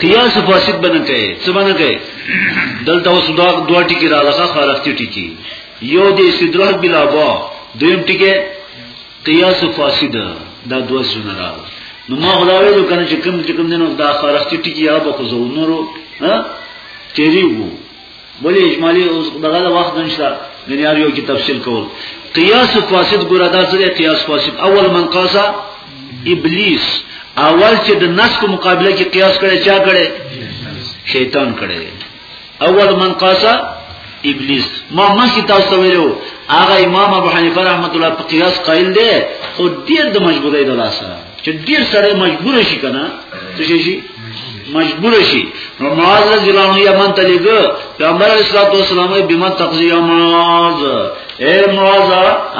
قیاس فاسد بنه کوي څه بنه کوي دلته اوس دا دوه ټکی را لغه خارختی ټکی یو د استدراج بلا با دویم ټکی قیاس فاسد دا دوه زونه را نو ما خدا ویلو کنه چې کوم چې کوم نه دا خارختی ټکی یا به خو زونورو ها تیری وو بل اجمالی اوس دغه د وخت نشته یعنی هر یو کې تفصیل کول قیاس فاسد ګره دا څه قیاس فاسد اول من قاسا ابلیس اول چې د نس په مقابله کې قیاس کړي چا کړي شیطان کړي اول من قاسا ابلیس ما مخکې تاسو ویلو هغه امام ابو حنیفه رحمت الله په قیاس قائل دی خو ډیر د مجبورۍ د لاسه چې ډیر سره مجبور شي کنه څه شي مجبور شي نو معاذ رضی الله عنه یمن ته لګو پیغمبر علیه الصلاه والسلام بما تقضی معاذ اے معاذ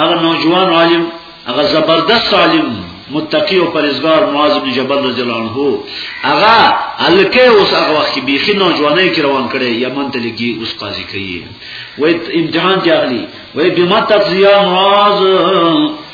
هغه نوجوان عالم هغه زبردست عالم متقی او پرهیزګار معاذ بن جبل رضی الله عنه هغه الکه اوس هغه وخت بیخي نوجواني کې روان کړي یمن ته لګي اوس قاضي کوي وای امتحان دی اغلی وای بما تقضی معاذ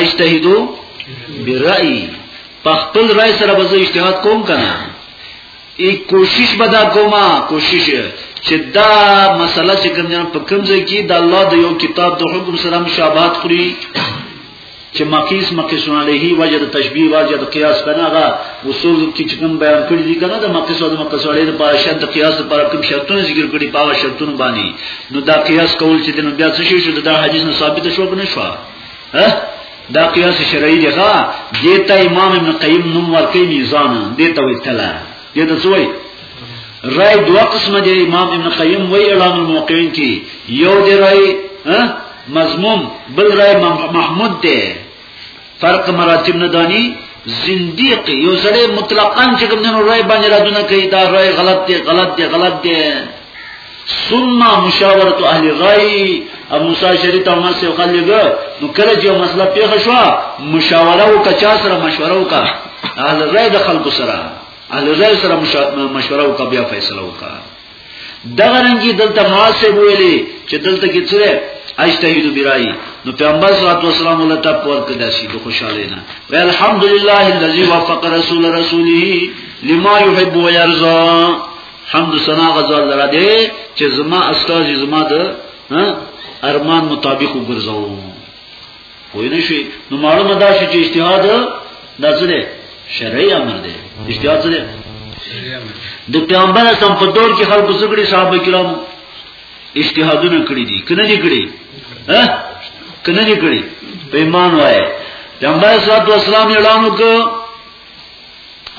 اجتهدو برأی په خپل رائے سره به زه اجتهاد کوم کنه ای کوشش به دا کومه کوشش چې دا مسله چې کوم جن په کوم ځای کې د الله د یو کتاب د حکم سره مشابهت خوري چې مقیس مقیس علیه وجه د تشبیه وجه د قیاس بناغه اصول کې چې کوم بیان کړی دي کنه د مقیس او د مقیس علیه د پاره شرط قیاس د پاره کوم شرطونه ذکر کړي پاوه شرطونه باندې نو دا قیاس کول چې د نو بیا څه شي شو دا حدیث نه ثابت شو کنه شو دا قیاس شرعی دی ښا دیتا امام ابن قیم نوم ورکی میزان دیتا وی تلا دیتا سوی رای دو قسم دی امام ابن قیم وی اعلان الموقعین کی یو دی رای مضموم بل رای محمود دی فرق مراتب ندانی زندیق یو سره مطلقاً چې کوم نه رای باندې را دونه کوي دا رای غلط دی غلط دی غلط دی ثم مشاورت اهل الرای ابو موسی شری ته عمر سیو خلګ نو کله چې مسله پیښه شو مشاوره او کچا سره مشوره وکا اهل الرای د خلکو سره اهل الرای سره مشوره وکا بیا فیصله وکا دغه رنګي دلته ماسه ویلي چې دلته کې څه اجتهد برای نو پیغمبر صلی الله علیه وسلم له تا پور کدا شي د خوشاله نه وی الحمدلله الذي وفق رسول رسوله لما يحب ويرضى حمد سنا غزال لرا دې چې زما استاد زما د ارمان مطابق وګرځاو وای نه شي نو معلومه ده چې اجتهاد دا څه دی شرعي امر دی اجتهاد څه دی د پیغمبر سم په دور کې خلکو زګړي صحابه کرام اجتهادونه کړی دي کنه دي کړی ها کنه دي کړی په ایمان وای پیغمبر صلی الله علیه وسلم اعلان وکړ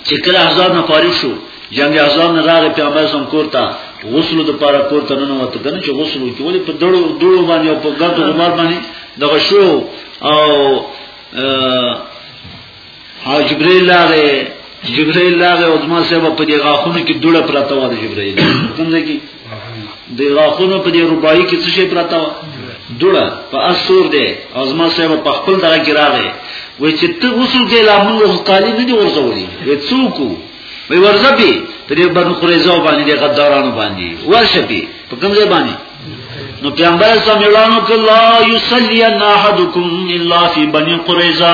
چې کله احزاب نه فارغ شو جنگ احزاب نه راغی پیغمبر سم کوړتا غسل د پاره کوړتا نه وته کنه چې غسل وکړي ولې په دړو دړو باندې او په ګردو غبار باندې دغه شو او ها جبرئیل راغی جبرئیل راغی او زما سبب په دې غاخونو کې دړه پراته و د جبرئیل کوم ځای کې د غاخونو په دې رباعي کې څه شي پراته و دوړه په اسور دی او زما صاحب په خپل دغه کې راغی وای چې ته غسل کې لا موږ خالي نه دی ورځولې وې څوک وې ورځبي په دې باندې قریزه باندې د غدارانو باندې ورشپي په کوم ځای باندې نو پیغمبر صلی الله علیه وسلم کلا یصلی ان احدکم الا فی بنی قریزه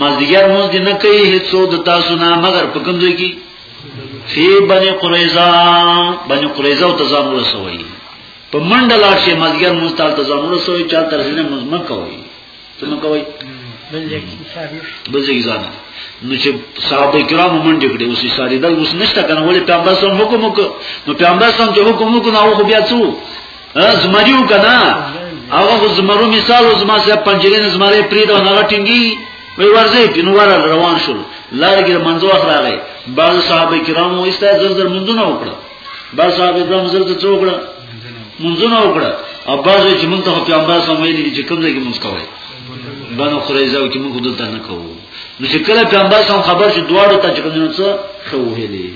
مزدیګر موږ دې نه کوي هیڅ د تاسو نه مگر په کوم ځای کې فی بنی قریظه بنی قریظه او تزام رسوي په منډه لاړ شي مزګر مستال تزام رسوي چا ترسینه مزمه کوي څه کوي بځي ځان نو چې صحابه کرام منډه کړې اوسې ساري دل اوس نشته کنه ولې پیغمبر سم حکم وکړ نو پیغمبر سم چې حکم وکړ نو هغه بیا څو زمریو کنا هغه زمرو مثال او زما سره پنجرین زمره پرید او هغه ټینګي وی ورځي پینوار روان شول لار کې منځو اخر راغی بعض صحابه کرامو ایسته زر زر منځونه وکړه بعض صحابه کرامو زر زر څوکړه منځونه وکړه او بعض چې مونږ ته پیغمبر سم ویلي چې کوم ځای کې مونږ کوي بنو قریظه کې مونږ دلته نه کوو نو چې کله پیغمبر سم خبر شي دواړو ته چې کوم څه خو ویلي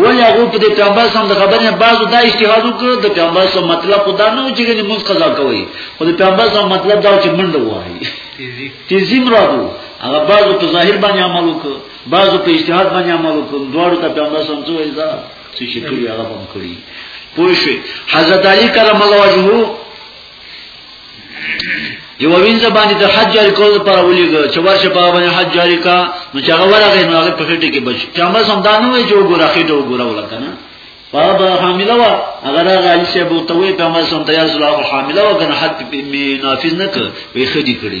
ولی هغه په دې پیغمبر سم د خبرې بعضو دا اجتهاد وکړ د پیغمبر سم مطلب خدا نه چې ګنې موږ قضا کوي خو د پیغمبر سم مطلب دا چې منډه وایي تیزی مرادو هغه بعضو په ظاهر باندې عمل وکړ بعضو په اجتهاد باندې عمل وکړ دواړو ته پیغمبر سم څه ویل دا چې شي کړی هغه هم کړی پوه شئ حضرت علی کرم الله وجهه یو وینځ باندې د حج جاری کول پر ولېګو چې ورشه په باندې حج جاری کا نو چې هغه ورغی نو هغه په خټه کې بچ چې امر سم دا نه وي چې وګوره خټه وګوره ولکه نه بابا حامله وا اگر هغه علي شه بوته وي په امر سم تیار زلا حامله وا کنه حد می نافذ نه کړ وی خدي کړی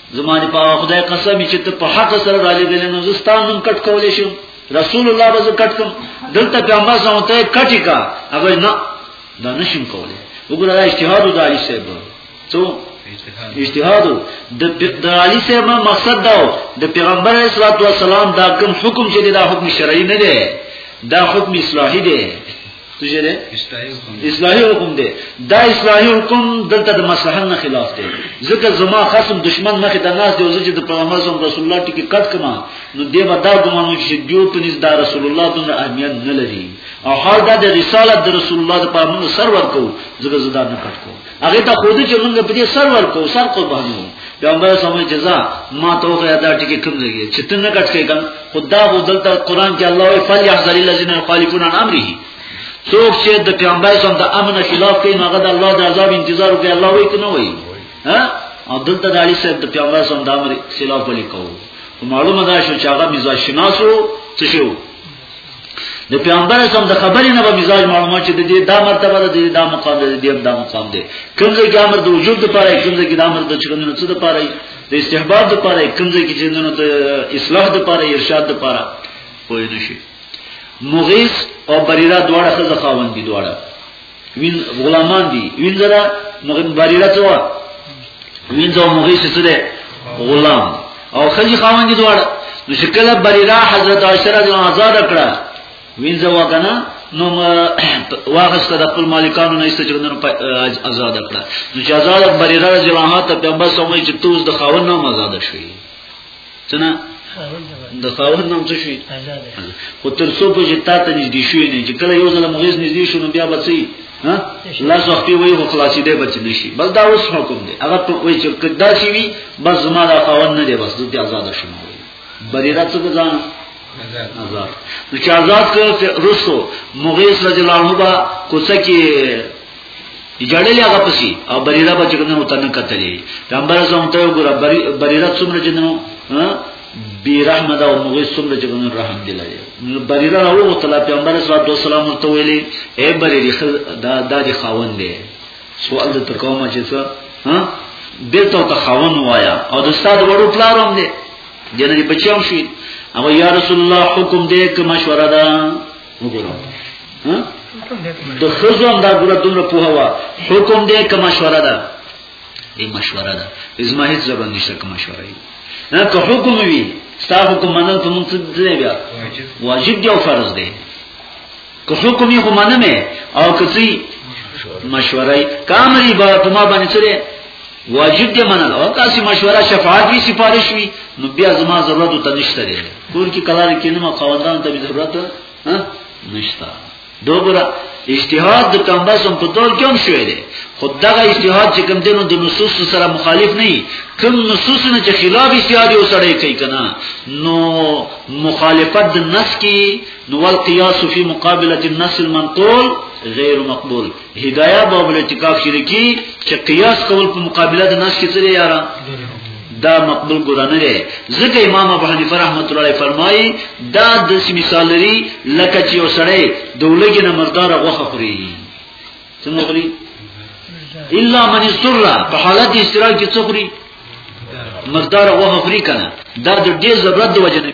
زمانه په خدای قسم چې ته په حق سره را لګلې نو زستان نن کټ کولې شو رسول الله به کټ کوم دلته پیغمبر زموږ ته کټی کا هغه نه دا نشم کولې وګوره اجتهاد د علي صاحب څو اجتهاد د علي صاحب مقصد دا د پیغمبر اسلام والسلام دا کوم حکم چې دا حکم شرعي نه دی دا حکم اصلاحي دی څه شي دی اصلاحي حکم دی دا اصلاحي حکم دلته د مصلحت نه خلاف دی ځکه زما خصم دشمن مخه د ناس دی او چې د پیغمبر صلی الله رسول الله ټکی کټ کما نو دی به دا ګمانو چې دیو په نس دا رسول الله د اهمیت نه لري او حال دا د رسالت د رسول الله د پامن سر ورکو ځکه زدا نه کټ کوم هغه ته خود چې موږ په دې سر ورکو سر قربانو پیغمبر سمې جزا ما ته خو یاد ټکی کوم دی چې تنه کټ کې کم خدا هو دلته قران کې الله وی فل یحذر الذین یخالفون عن امره څوک چې د پیغمبر سم د امن خلاف کوي هغه د الله د عذاب انتظار کوي الله وی کنه وی ها او دلته د علی صاحب د پیغمبر سم د امر خلاف ولي کوو معلومه ده چې هغه مزاج شناسو څه شو د پیغمبر اسلام د خبرې نه به مزاج معلومات چې د دې دا مرتبه ده د دې دا مقام ده د دې دا مقام ده کوم ځای کې امر د وجود لپاره کوم ځای کې د امر د چرندونو څخه لپاره د استحباب لپاره کوم ځای کې چې دنو د اصلاح لپاره ارشاد لپاره پوه نه شي مغیث او بریرا دواړه خزه خاوند دي دواړه وین غلامان دي وین زرا مغن باریرا چوا وین زو مغی سره غلام او خلی خاوند دي دوړ نو شکل باریرا حضرت عائشہ رضی الله آزاد کړه وین زو کنه نو واغسته د خپل مالکانو نه ایست چرندنو آزاد کړه نو چې آزاد باریرا رضی الله عنها ته پیغمبر سموي چې توز د خاوند نوم آزاد شوی څنګه د خاوند نوم څه شي خو تر څو په جتا ته نږدې شوی نه چې کله یو ځل مغیز نږدې شونه بیا بچي ها لاس وخت وي خو خلاصې دی بچ نه شي بس دا اوس حکم دی هغه ته وایي چې کدا شي وي بس زما د خاوند نه دی بس د آزاد شوم بریرا څه ځان آزاد نو چې آزاد کړ رسو مغیز رضی الله عنه با کوڅه کې جړلې هغه پسی او بریره به څنګه نو تنه کتلې پیغمبر زوم ته وګوره بریره څومره جنو ها بی رحمه دا او موږ څومره چې ګنر رحم دی لري بریره راو ته لا پیغمبر صلی الله علیه وسلم ورته ویلي اے بریری دا دا دی خاوند دی سوال د تکوما چې څه ها بیرته ته خاوند وایا او د استاد وړو پلاروم دی دنه بچیام شي او یا رسول الله حکم دې که مشوره ده وګورم ها د خزو هم دا ګوره دومره پوها وا حکم دې که مشوره ده دې مشوره ده زما هیڅ ضرورت نشته که مشوره وي نه که حکم وي ستا حکم منل په موږ څه دی بیا واجب دی او فرض دی که حکم یې خو منمه او که څه مشوره کوي کامري به په ما باندې سره واجب دی منل او کاسي مشوره شفاعت وی سفارش وی نو بیا زما ضرورت ته نشته دی کور کې کلار کې نو قواندان ته ضرورت نشته دوبره اجتهاد د کمبسم په تول کې هم شوې دی خود دغه اجتهاد چې کوم دینو د نصوص سره مخالف نه وي کوم نصوص نه چې خلاف اجتهاد یو سره کوي کنه نو مخالفت د نص کې نو القياس فی مقابله النص المنقول غیر مقبول هدايه باب الاعتکاف شرکی چې قیاس کول په مقابله د ناس کې سره یارا دا مقبول ګره نه دی ځکه امام ابو حنیفه رحمۃ اللہ علیہ فرمایي دا د مثال لري لکه چې وسړی دولګي نه مردار غوخه خوري څنګه خوري الا من استر په حالت استراحت کې څوخري مردار غوخه خوري کنه دا د ډیر ضرورت د وجه نه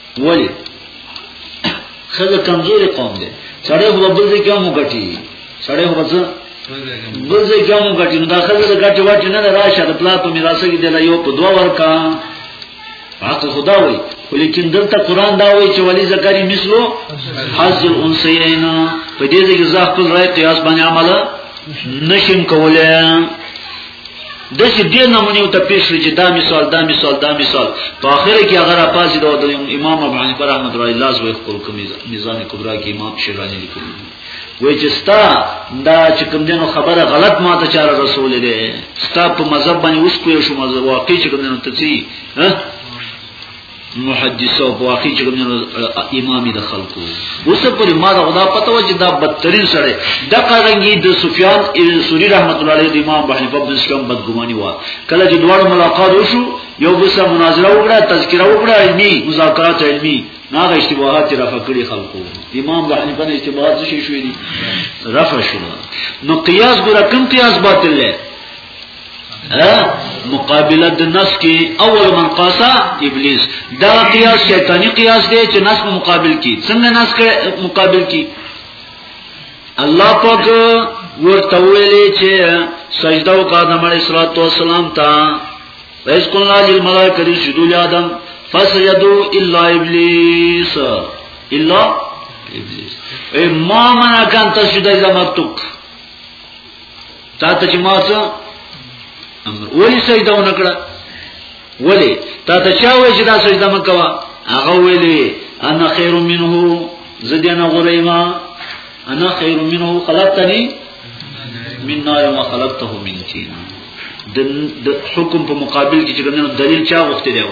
ولی خزه کمزوري قوم دی سړی خو بل ځای کې هم وګټي سړی خو ځه بل ځای کې هم وګټي نو دا خزه د ګټي واټ نه راشه د پلا په میراث کې دی یو په دوه ورکا حق خدا وای ولیکن دلته قران دا وای چې ولی زکری مثلو حظ الانسین په دې ځای کې زه خپل رائے قیاس باندې عمل نشم کولای د دې دې نمونه یو ته پیښ شو چې دا مثال دا مثال دا مثال په اخر کې هغه را پاسې دا د امام ابو حنیفه رحمۃ اللہ علیہ زوی خپل کوم میزان کبرا کې امام شیرازی لیکلی وای چې ستا دا چې کوم دینو خبره غلط ما ته چاره رسول دی ستا په مذهب باندې اوس کوی شو مذهب واقع چې کوم دینو ته چی محدث او واقعي چې امامي د خلکو اوس پر ما دا خدا پته و چې دا بدترین سره د قرنګي د سفیان سوری رحمت الله علیه د امام بحری په بنس کوم بدګماني و کله چې دوړ ملاقات وشو یو بل سره مناظره وکړه تذکره وکړه علمي مذاکرات علمي ناغه اشتباهات رفع کړي خلکو امام د حنیفه نه اشتباهات شي شوې دي رفع شو نو قیاس ګره کم قیاس باطل دی مقابله د نس کې اول من قاسا ابلیس دا قیاس شیطانی قیاس دی چې نس په مقابل کې څنګه نس کې مقابل کې الله پاک ورته ویلې چې سجده وکړه د مړ اسلام تو سلام تا ویس کولنا جل ملائکه دې شدو یادم فسجدو الا ابلیس الا ابلیس اے ما منع کان تسجد اذا مکتوب تا ته چې ما څه امر ولی سجده ونکړه ولی تا ته چا وای چې دا سجده مکوا هغه ویلی انا خیر منه زدینا غریما انا خیر منه خلقتنی من نار ما خلقته من طين د حکم په مقابل کې چې کوم دلیل چا غوښتلی و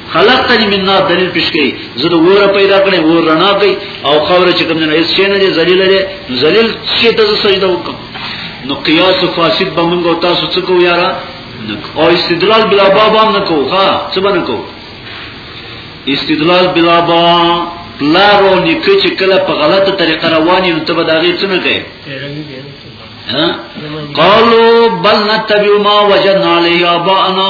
خلقتنی من نار دلیل پیش کړي زه د وره پیدا کړې ور رڼا کوي او خور چې کوم نه هیڅ شي نه ذلیل دی ذلیل شي ته سجده وکم نو قیاس فاسد به موږ او تاسو څه کو یارا او استدلال بلا باب هم نه کو ها څه باندې کو استدلال بلا با لارو نکه چې کله په غلطه طریقه رواني نو ته به دا غي څه نه کوي قالو بل نتبع ما وجدنا علی آباءنا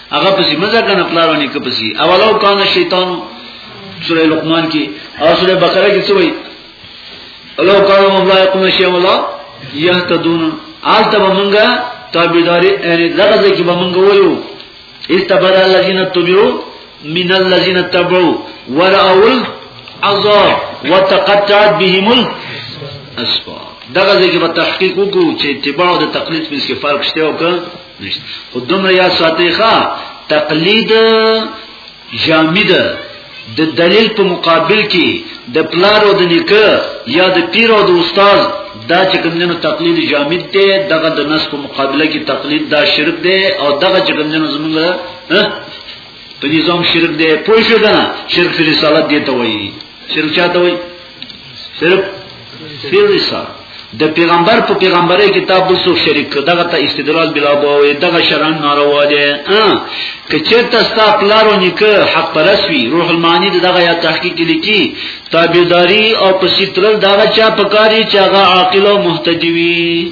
هغه پسې مزه کنه پلارونه کې پسې اولو کان شیطان سوره لقمان کې او سوره بقره کې څه وایي اولو کان مبلایقون شی ولا یهتدون آلته بمنګا تابعداري یعنی دغه ځکه بمنګ وایو استبر الذين تبعوا من الذين تبعوا ورأوا العذاب وتقطعت بهم الاسباب دغه ځکه په تحقیق وکړو چې اتباع او د تقلید په کې فرق شته او که نشته خو دومره یا ساتي ښا تقلید جامد د دلیل په مقابل کې د پلار او د نیکه یا د پیر او د استاد دا چې کومنو تقلید جامد دی دغه د نس په مقابله کې تقلید دا شرک دی او دغه چې کومنو زمونږ په نظام شرک دی پوه شو کنه شرک رسالت دی ته وایي سر چاته وي صرف سر رسال د پیغمبر په پیغمبري کتاب بسو شریک دغه ته استدلال بلا بوي دغه شران ناروا دي که چیرته ستا پلارو نیکه حق پرسوي روح المانی دغه یا تحقیق لیکي تابعداري او پسیترل دغه چا پکاري چې هغه عاقل او مهتدي وي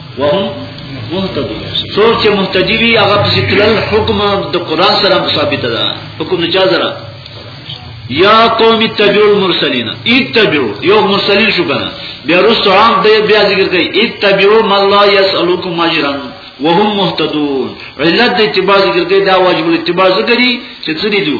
وهم مهتدون څوک چې مهتدی وي هغه په ستلل حکم د قران سره ثابت ده حکم نه چا سره یا قوم اتبعوا المرسلین اتبعوا یو مرسلین شو کنه بیا رسو عام دی بیا ذکر کوي اتبعوا ما لا يسالكم اجرا وهم مهتدون علت د اتباع ذکر کوي دا واجب الاتباع ذکر دي چې څه دي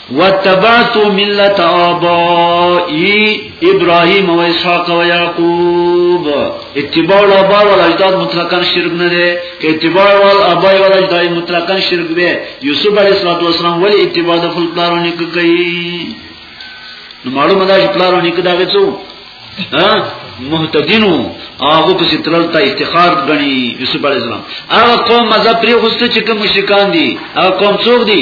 واتبعت ملت آبائی ابراهیم و اسحاق و یعقوب اتباع الاباء والاجداد مطلقا شرک نه ده که اتباع الاباء والاجداد مطلقا شرک ده یوسف علیہ الصلوۃ والسلام ولی اتباع د خپل پلارو نه کوي نو معلومه ده چې پلارو نه کدا غڅو ها مهتدینو هغه په سترل ته افتخار غني یوسف علیہ السلام هغه قوم مذهب پرې غوسته چې کوم مشرکان دي هغه قوم څوک دي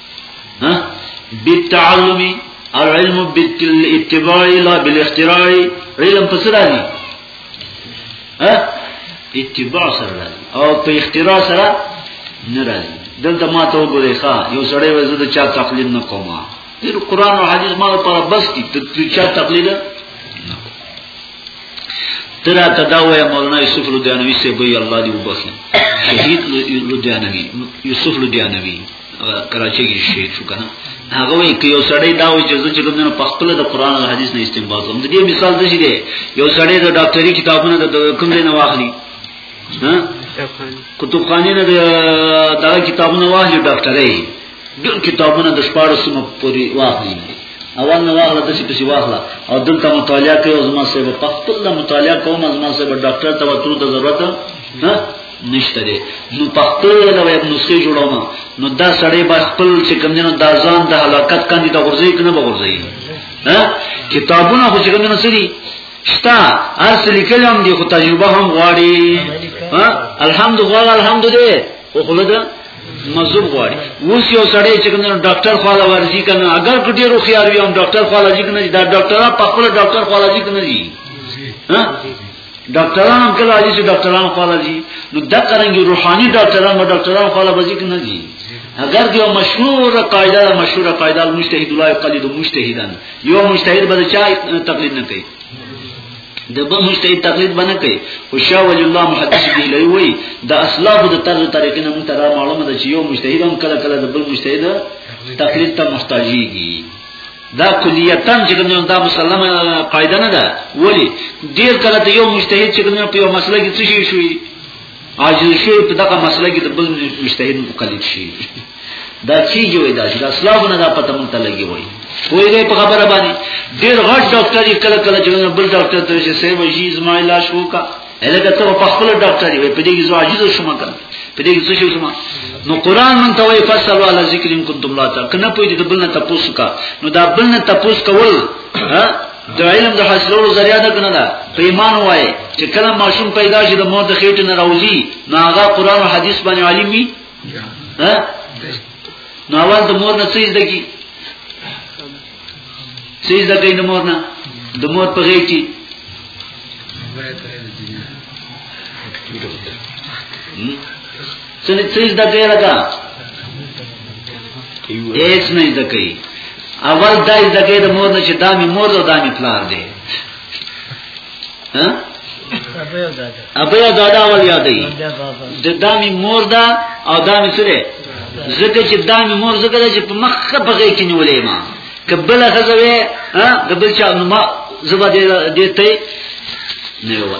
ها بالتعلم العلم بالاتباع لا بالاختراع علم پس راځي ها اتباع سره راځي او په اختراع سره نه راځي دلته ما ته وګورئ ښا یو سړی وځي د چا تقلید نه کومه دیر قرآن و حدیث ما پر بس کی تو چا تقلید ترا تداوی مولانا یوسف لدیانوی سے بھئی اللہ دی وبخی شہید یوسف لدیانوی کراچي کې شي شو کنه هغه وی کې یو سړی دا وی چې چې کوم نه په خپل د قران او حدیث نه استنباط کوم د دې مثال څه دی یو سړی د ډاکټري کتابونه د کوم ځای نه واخلي ها کتابخانه نه دا کتابونه واخلي ډاکټري ډېر کتابونه د شپږو سم پوری واخلي اول نه واغله د څه پسی واغله او دلته مطالعه کوي او زما سره په خپل مطالعه کوم زما سره ډاکټر ته وترو ته ضرورت نه نشته دی نو په خپل له ویب نسخې جوړوم نو دا سړی به خپل چې کوم دینو دا ځان د هلاکت کاندي د غورځي کنه به غورځي ها کتابونه خو چې کوم دینو سړي شتا هر څه لیکل هم دي خو تجربه هم غواړي ها الحمد غواړي الحمد دې خو خلک مزوب غواړي اوس یو سړی چې کوم دینو ډاکټر خواله ورځي کنه اگر کډیر خو یارو یم ډاکټر خواله ځي کنه دا ډاکټر په خپل ډاکټر خواله ځي کنه ها ډاکټران هم کله راځي چې ډاکټران خو راځي نو د قرنګي روحاني ډاکټران او ډاکټران خو راځي کنه دي اگر دیو مشهور قاعده مشهور قاعده المجتهد لا يقلد مجتهدا یو مجتهد به چا تقلید نه کوي د به مجتهد تقلید باندې کوي او شاه ولی الله محدث دی لوی د اسلاف د طرز طریقې نه مونږ ته معلومه ده چې یو مجتهد هم کله کله د بل مجتهد تقلید ته محتاجيږي دا کلیتن چې کوم دا مسلمه قاعده نه ده ولی ډیر کله ته یو مجتهد چې کوم په یو مسله کې څه شي شوی عاجز شوی په دغه مسله کې د بل مجتهد مقلد شي دا چیږي وای دا چې دا اسلامونه دا پته مونږ ته لګي وای وای دې په خبره باندې ډیر غټ ډاکټر کله کله چې بل ډاکټر ته چې سیمه جیز ما علاج وکړه الګ ته په خپل ډاکټري وي په دې کې زو عاجز شوم کنه په دې کې څه شوم نو قران مون ته وي فصل والا ذکر ان کنتم لا تا کنه په دې د بلنه تاسو کا نو دا بلنه تاسو کول ها د علم د حاصلولو ذریعہ ده کنه دا په ایمان وای چې کله ماشوم پیدا شي د مور د خېټې نه راوځي نو هغه قران او حديث باندې عالم وي ها نو اول د مور نه څه زده کی سیز دکی دمور نا دمور پا غیر چی سنی سیز دکی لگا ایس نیز دکی اول دایز دکی دمور نا چی دامی مور دا دامی پلار دی ها ابیا دادا ول یادې د دامي مور دا او دامي سره زکه چې دامي مور زکه چې په مخ په غي کې نیولې ما کبل خزوي ها دبل چا نو ما زبا دې دې ته نه و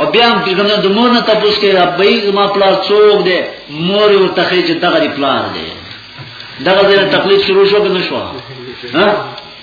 او بیا هم دغه د مور نه تاسو کې ربي ما پلا څوک دې مور او تخې چې دغه پلان دې دغه دې تقلید شروع شو کنه شو ها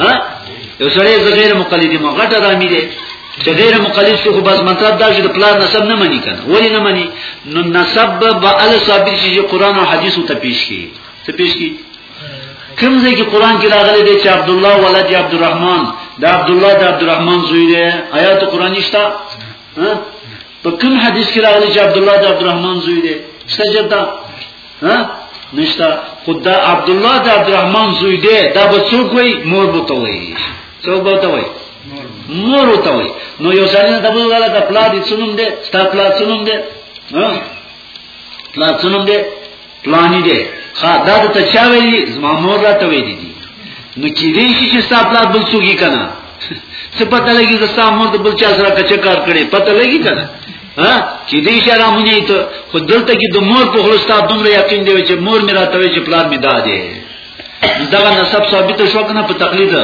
ها یو سړی غیر مقلد ما غټه رامی دی چې غیر مقلد شو خو بس مطلب دا چې د پلان نسب نه مني کنه ولی نه مني نو نسب به ال ثابت شي قرآن او حدیث ته پیش کی ته پیش کی کوم ځای کې قرآن کې راغلي دی چې عبد الله ولد عبد الرحمن دا عبد الله دا عبد الرحمن زوی دی آیات قرآن نشته په کوم حدیث کې راغلي چې عبد الله دا عبد الرحمن زوی دی سجدا ها نشته خدا عبد الله د عبد الرحمن زوی دی دا به څوک وي مور بو ته وي څوک به ته وي مور ته وي نو یو ځل نه دبل غلا د پلا دي څنوم دی ستا پلا څنوم دی ها پلا څنوم دی پلانی دی ها دا ته چا ویلی زما مور را ته ویلی دي نو کې دې شي چې ستا پلا بل څوګي کنه څه پته لګي زستا مور د بل چا سره کچ کار کړي پته لګي کنه ها چې دې شرم نه ایت خو دلته کې د مور په خلستا دومره یقین دی چې مور میرا ته چې پلان می دادې دا نسب ثابت شو کنه په تقلید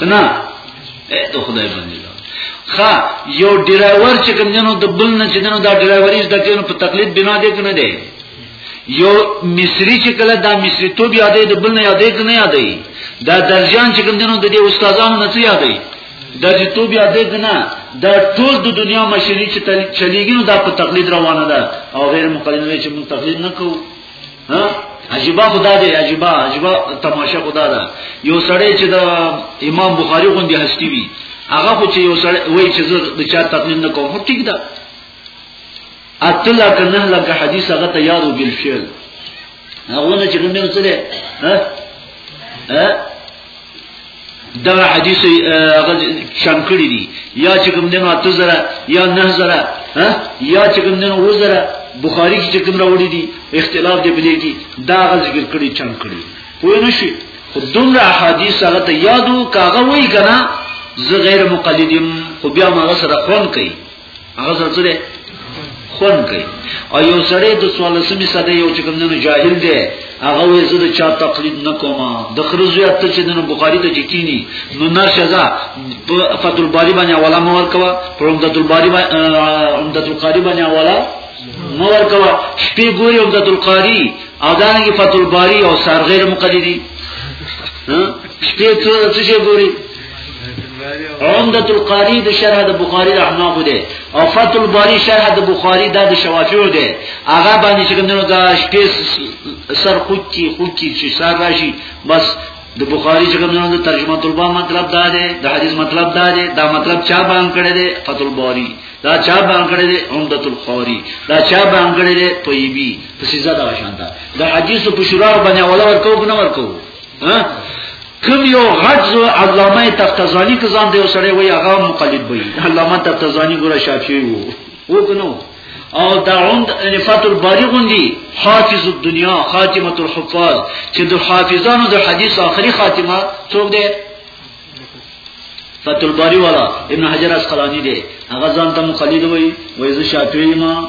کنه ته خدای باندې خا یو ډرایور چې کوم جنو د بل نه چې جنو دا ډرایوري د کینو په تقلید بنا دی کنه دی یو مصری چې کله دا مصری تو بیا دی د بل نه یادې کنه یادې دا درجان چې کوم جنو د دې استادانو نه یادې د دې تو بیا دې نه دا ټول د دنیا مشري چې چلیږي نو دا په تقلید روانه ده او غیر مقلدین چې موږ تقلید نه کوو ها عجیبا خدا دې عجیبا عجیبا تماشه خدا ده یو سړی چې د امام بخاری غوندي هستی وي هغه خو چې یو سړی وایي چې زه د چا تقلید نه کوم ټیک ده اتلا که نه لکه حدیث هغه ته یادو بل شعر هغه نه چې کوم نه سره ها ها دا حدیث هغه شام کړی دی یا چې کوم دنو اته زره یا نه زره ها یا چې کوم دنو و زره بخاری کې چې کوم راوړي دي اختلاف دی بلی کې دا غل ذکر کړی چم کړی پوه نه شي خو دومره احادیث هغه ته یادو کاغه وای کنه زه غیر مقلدیم خو بیا ما سره خون کوي هغه ځل څه دی خون کوي او یو سړی د 14مې صدې یو چې کوم نه جاهل دی هغه وې زه د چا تقلید نکوم د خرزو یا ته چې د بخاری ته جکینی نو نه شزا په فتح الباری باندې اوله مور کوا پر عمدۃ الباری باندې عمدۃ القاری باندې اوله مور کوا شپې ګوري عمدۃ القاری اذان کې فتح الباری او سرغیر مقلدی ها شپې څه څه ګوري عمدة القاری د شرح د بخاری د احناف دی او فتح الباری شرح د بخاری د شوافیو دی هغه باندې چې کومنو دا شپې سر خوکی خوکی چې سر راشي بس د بخاری چې کومنو د ترجمه طلبه مطلب دا دی د حدیث مطلب دا دی دا مطلب چا باندې کړی دی فتح الباری دا چا باندې کړی دی عمدة القاری دا چا باندې کړی دی طیبی په سیزه دا شانته د حدیث په شروع باندې ولا ورکو نه ورکو ها کوم یو غټ علامه تفتزانی که ځان دی وسړی وای هغه مقلد وای علامه تفتزانی ګره شافعی وو وو کنو او دا عند انفات الباری غوندي حافظ الدنیا خاتمه الحفاظ چې د حافظانو د حدیث آخري خاتمه څوک دی فتح الباری والا ابن حجر اسقلانی دی هغه ځان ته مقلد وای وای زه شافعی ما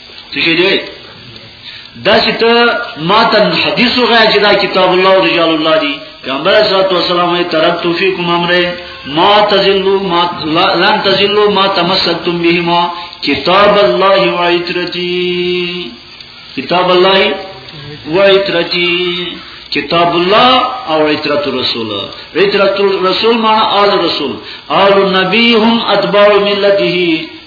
څه شي دی دا چې ته ماتن حدیث وغه چې دا کتاب الله او رجال الله دی پیغمبر صلی الله علیه وسلم یې ترک توفیقم امره ما تزلوا ما لن تزلوا ما تمسكتم بهما کتاب الله و عترتی کتاب الله و عترتی کتاب الله او عترت رسول عترت رسول معنی آل رسول آل نبی هم اتباع ملته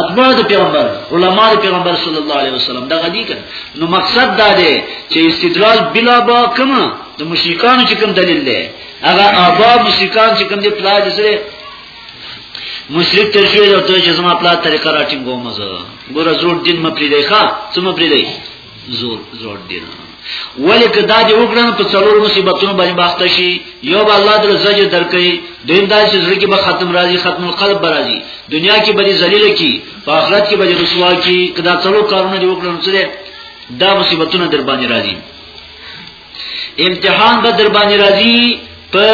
اتباع د پیغمبر علما د پیغمبر صلی الله علیه وسلم دا غدی کړه نو مقصد دا دی چې استدلال بلا با کما د مشرکان چې کوم دلیل دی هغه ابا مشرکان چې کوم دی پلا د سره مشرک ته شوی او ته چې زما پلا طریقه راټینګوم زه ګوره زور دین مپری دی ښا څه مپری دی زور زور دی نه ولې کدا دې وګړنه په څلور مصیبتونو باندې باخته شي یو به الله تعالی زجر درکړي دین دا چې زړه کې به ختم راځي ختم القلب راځي دنیا کې به ذلیل کی په آخرت کې به رسوا کی کدا څلور کارونه دې وګړنه څه دا مصیبتونه در باندې راځي امتحان به در باندې راځي په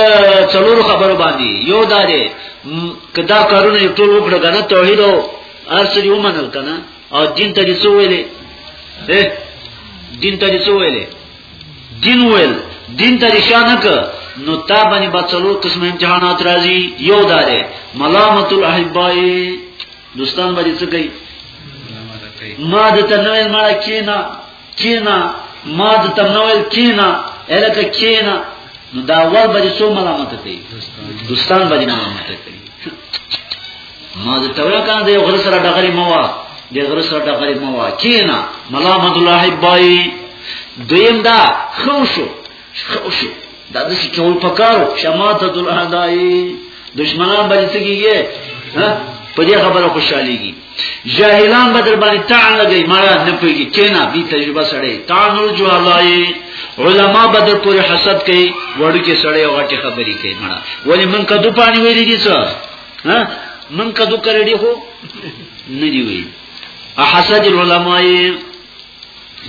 څلور خبرو باندې یو دا دې کدا کارونه ټول وګړه غنه توحید او ارسل یو منل کنه او دین ته دې څه ویلې دین ته دې څه ویلې دین ویل دین ته شان نه ک نو تا باندې بچلو قسم امتحانات راځي یو دارې ملامت الاحبای دوستان باندې څه کوي ما د تنویل مړه کینا کینا ما د تم نو ویل کینا الکه کینا نو دا ور باندې څو ملامت کوي دوستان باندې ملامت کوي ما د توله کان دی غره سره ډغری موا د غره سره ډغری موا کینا ملامت الله بای دویم دا خوشو شوشي دا د څه چول پکارو شمات دل اعدای دشمنان باندې څه کیږي ها په دې خبره خوشاليږي جاهلان به در باندې تان لګي مړه نه پیږي کینا بي تجربه سره تان الجوالای علما به در پورې حسد کوي وړو کې سره او غټي خبرې کوي مړه ولی من کدو پانی ویلې دي څه ها من کدو کړې دي هو نه دی وی حسد العلماء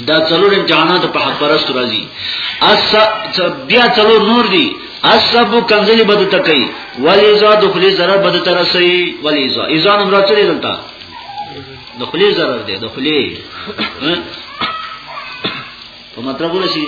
دا څلور امتحانات په حق پرست راځي اس بیا څلور نور دي اسب کنزلی بد تکي ولذا دخلي zarar بد ترسي ولذا اذا نمبر څه دلته دخلي zarar دي دخلي په مطلب ولسی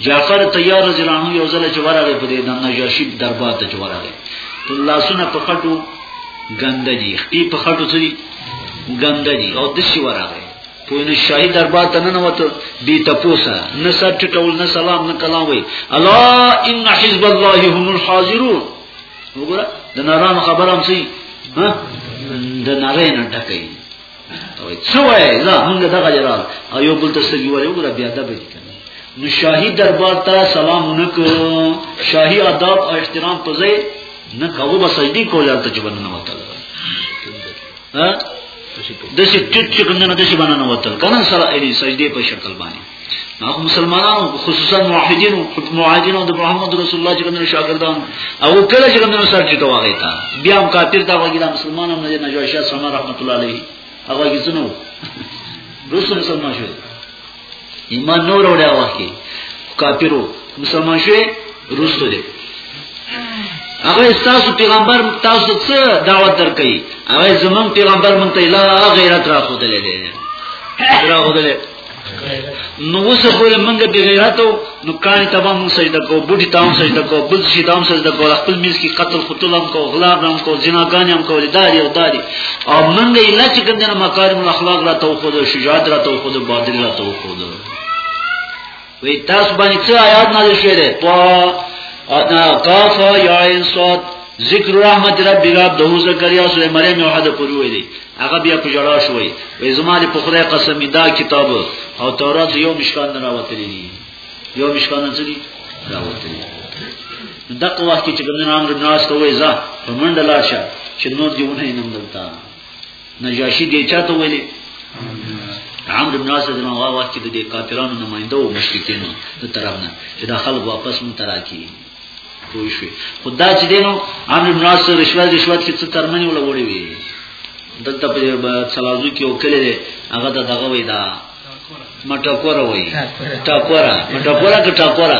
جعفر تیار رضی الله عنه یو ځل چې ورغه په دې د نجاشی دربار ته چې ورغه لاسونه په خټو ګنده دي خپې په خټو څه دي ګنده دي او د شي ورغه په ان شاهي دربار ته نه وته بي تپوسه نه سر ټټول نه سلام نه کلام وي الا ان حزب الله هم الحاضرون وګوره د نارام خبرم سي ها د نارینه ټکې وای څه وای نه موږ دغه جرال او یو بل ته سګي وره وګوره بیا دا به دي کنه نو شاهي دربار ته سلام ونکو شاهي آداب او احترام په ځای نه کاوه به سجدي کوله ته چې باندې وته ها د څه ټټ چې کنه د څه باندې وته کنه سره اې سجدي په شکل باندې هغه مسلمانانو خصوصا موحدینو موحدینو د محمد رسول الله چې کوم شاګردان او کله چې کوم سر چې تواغی تا بیا هم کافر دا وګی دا مسلمانانو نه نه جوړ شه سلام رحمت الله علیه هغه کی زنو رسول مسلمان شو ایمان نور وړیا واکي کافرو مسلمان شو رسول دی هغه تاسو پیغمبر تاسو څه دعوت درکې هغه زمون پیغمبر مونته لا غیرت را خو دلې دې را خو دلې نو اوس پورې موږ به غیراتو نو کان ته به موږ سجده کو بوډي تام سجده کو بل شي تام سجده کو خپل میز کې قتل قتل هم کو غلا هم کو زنا ګان هم کو داري او داري او موږ یې لا چې کوم نه مکارم الاخلاق را تو خود شجاعت را تو خود بادل را تو خود وی تاسو باندې څه آیات نه شوی دی په انا قاف یا انصات ذکر رحمت رب رب دهو زکریا سلیمان یو حد پروي دی هغه بیا په جړا شوې وې زما دې په خدای قسم دا کتاب او تورات یو مشکان نه راوتلی دي یو مشکان نه دي راوتلی دغه وخت چې ګمن عام د ناس ته وې ځه په منډه لاړ شه چې نور دی ونه نم دلته نجاشي دې چاته ویلې عمرو بن عاص رضی الله عنه وخت کې د کافرانو نمائنده او مشرکین د طرف نه چې دا خلک واپس مون تراکی پوه شو خدا چې دینو امر ابن عاص رشوت رشوت کې څه ترمنې ولا وړي وي دلته په سلازو کې او کله دی هغه دا دغه وای دا مټکوره وای ټاکوره مټکوره که ټاکوره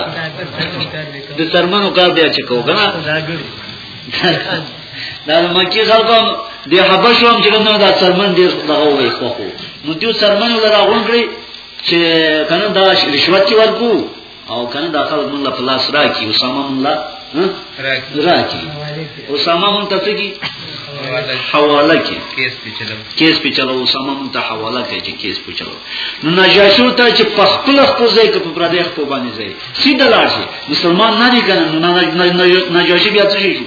د ترمنو کار بیا چې کو کنه دا مکی خلکو د حبشو هم چې نو دا سرمن ډیر دغه وای خو خو نو دیو سرمن ولا راغون کړی چې کنه دا رشوت کې ورکو او کنه دا خلک موږ په لاس راکی اسامه موږ راکی اسامه موږ ته څګي حواله کې کیس په چلو کیس په چلو اسامه موږ ته حواله کوي چې کیس په چلو نو نجاشو ته چې په خپل خپل ځای کې په پردې خپل باندې ځای سیده لاړ شي مسلمان نه دی کنه نو نجاشي بیا څه شي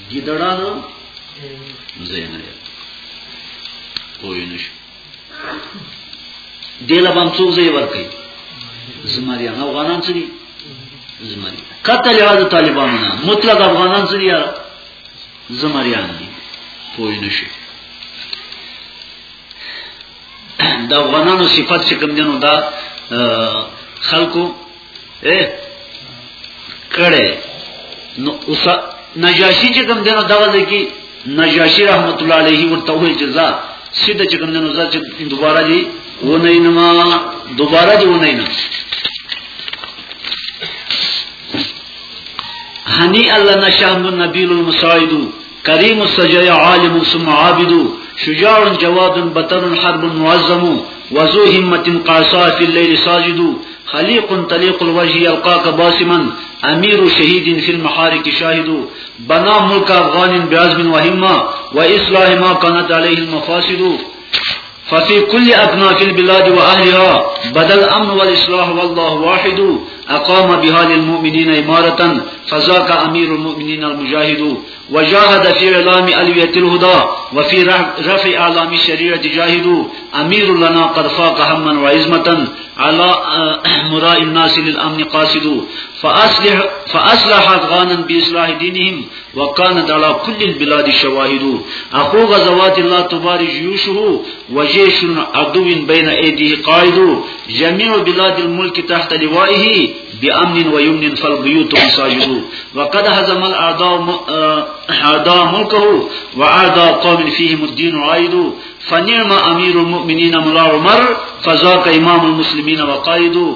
ګیدړانو زینه کوی نشو دیل بام څوک زی ورکی زماری هغه افغانان څه دي زماری قتل یاد طالبانو نه مطلق افغانان څه دي یار زمریان دي کوی نشو د افغانانو صفات چې کوم دینو دا خلکو اے کړه نو اوس نجاشی چې کوم دنو دغه ځکی نجاشی رحمت الله علیه ورته وی جزاء سید چې کوم دنو ځکه دوباره دی و نه نما دوباره دی و نه نما هنی الله نشام النبیل المساعدو كريم السجي عالم ثم عابد شجاع جواد بطن حرب معظم وزو همة قاصا في الليل ساجد خليق طليق الوجه يلقاك باسما امير شهيد في المحارك شاهد بنا ملك افغان بعزم وهمة واصلاح ما كانت عليه المفاسد ففي كل أبناء في البلاد وأهلها بدل الأمن والإصلاح والله واحد اقام بها للمؤمنين امارة فذاك امير المؤمنين المجاهد وجاهد في اعلام الوية الهدى وفي رفع اعلام الشريعة جاهد امير لنا قد فاق هما وعزمة على مراء الناس للامن قاصد فاصلح فاصلح افغانا باصلاح دينهم وكانت على كل البلاد شواهد اخو غزوات الله تبارك جيوشه وجيش عدو بين ايديه قائد جميع بلاد الملك تحت لوائه بأمن ويمن فالبيوت مساجد وقد هزم الأعداء آه، ملكه وأعداء قوم فيهم الدين عايد فنعم أمير المؤمنين ملا عمر فذاك إمام المسلمين وقائد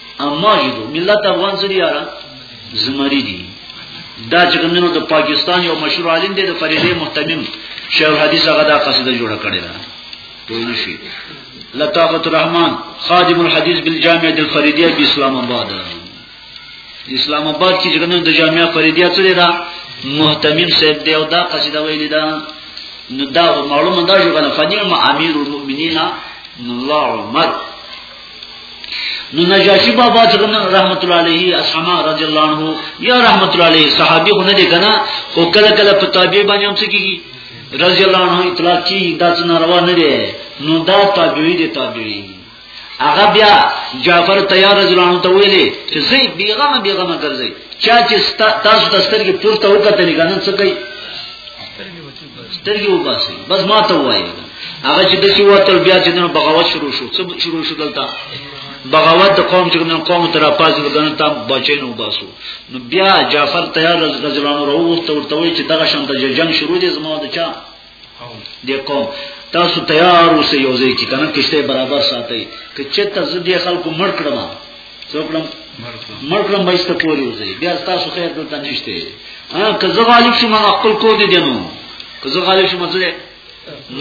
اما یو ملت افغان سره یارا زمری دي دا چې کومنو د پاکستان یو مشهور عالم دی د فریدې محتمم شیخ حدیث هغه دا قصیده جوړه کړې ده پوه شي لطافت الرحمن خادم الحدیث بالجامع الفریدیه په اسلام آباد اسلام آباد کې څنګه د جامعه فریدیه سره دا محتمم صاحب دی او دا قصیده ویلې ده نو دا معلومه ده چې غنفنی امیر المؤمنین الله عمر نو نجاشی بابا چې رحمت الله علیه اسما رضی الله عنه یا رحمت الله علیه صحابي هونه دي کنه خو کله کله په تابع باندې هم څه کیږي رضی الله عنه اطلاق کی دا څه ناروا نه دي نو دا تابعی دي تابعی هغه بیا جعفر تیار رضی الله عنه ته ویلي چې زه بیغمه بیغمه ګرځي چا چې تاسو دسترګې پورته وکړه ته نه څه کوي سترګې وباسي بس ما ته وایي هغه چې دسی وته بیا چې نو بغاوت شروع شو څه شروع شو دلته بغاوت د قوم چې نو قوم تر پازل غنه تام بچین وباسو نو بیا جعفر تیار رجلانو راوست ورته وی چې دغه شان د جنگ شروع دي زما د چا دی قوم تاسو تیار اوسئ یو ځای کې کنه کشته برابر ساتئ که چې تاسو دې خلکو مړ کړم څوکړم مرکړم به ست پوری وځي بیا تاسو خیر دلته نشته ها که زه غالب شم خپل کو دي دینو که زه غالب شم زه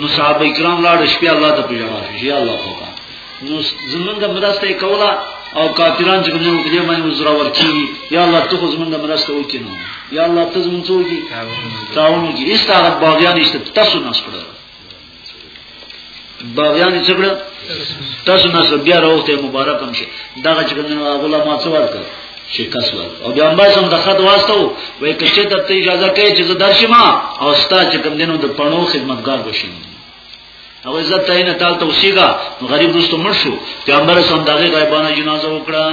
نو صحابه کرام لاړ شپې الله ته پیژنه شي الله وکړه نو زمونږ مرسته کوله او کافران چې کوم دې باندې وزرا ورچی یا الله ته خو زمونږ مرسته وکینو یا الله ته زمونږ څوګي تعاون کی ایست هغه باغیان ایست تاسو نس کړو باغیان څه کړ تاسو نه سو بیا راوته مبارک هم شي دا چې کومه غلا ما څو ورکړ شي کس ور او بیا ما سم د خط واسطو وای کچې ته ته اجازه کوي چې زه درشم او ستا چې کوم دینو د پڼو خدمتگار بشم او عزت ته نه تال توسیګه غریب دوستو مړ شو پیغمبر سم دغه غیبانه جنازه وکړه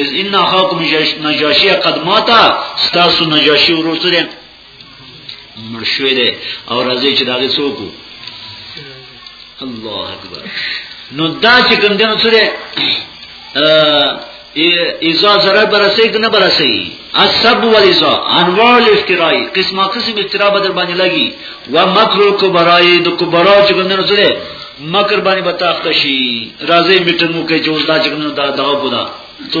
اذ ان حکم نجاشی قد ماتا ستاسو نجاشی ورسره مرشوی دی او راځي چې دا څوک الله اکبر نو دا چې کوم دنو سره ایزا ضرر برسی که نه برسی السب والیزا انواع الافترائی قسم قسم افتراء بدر باندې لګي و مکر الکبرائی د کبرا چې کوم دنو سره مکر باندې بتاخت شي راځي میټنګو کې چې اوس دا چې کوم دا دغه بودا تو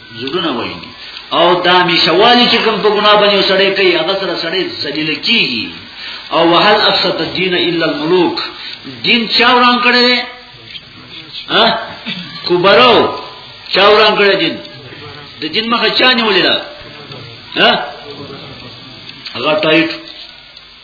زړونه وایي او دا میشوالی چې کوم په ګناه باندې وسړې کوي هغه سره سړې ذلیل کیږي او وهل افسد الدين الا الملوك دین چا وران کړی دی ها کوبرو چا وران کړی دین د دین مخه چا نیولې ده ها هغه ټایټ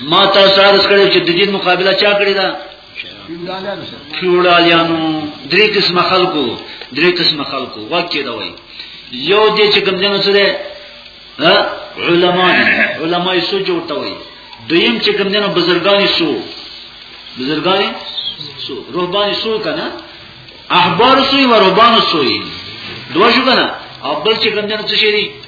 ما تاسو عرض کړو چې د دین مقابله چا کړی دا فیوډالیانو درې قسمه خلکو درې قسمه خلکو واکې دا وای یو دې چې کوم جنو سره علماء علماء سو جوړته وای دویم چې کوم جنو بزرګانی سو بزرګانی سو روحبانی سو کنه احبار سوی و روحبان سوی دوه شو کنه او بل چې کوم جنو څه شي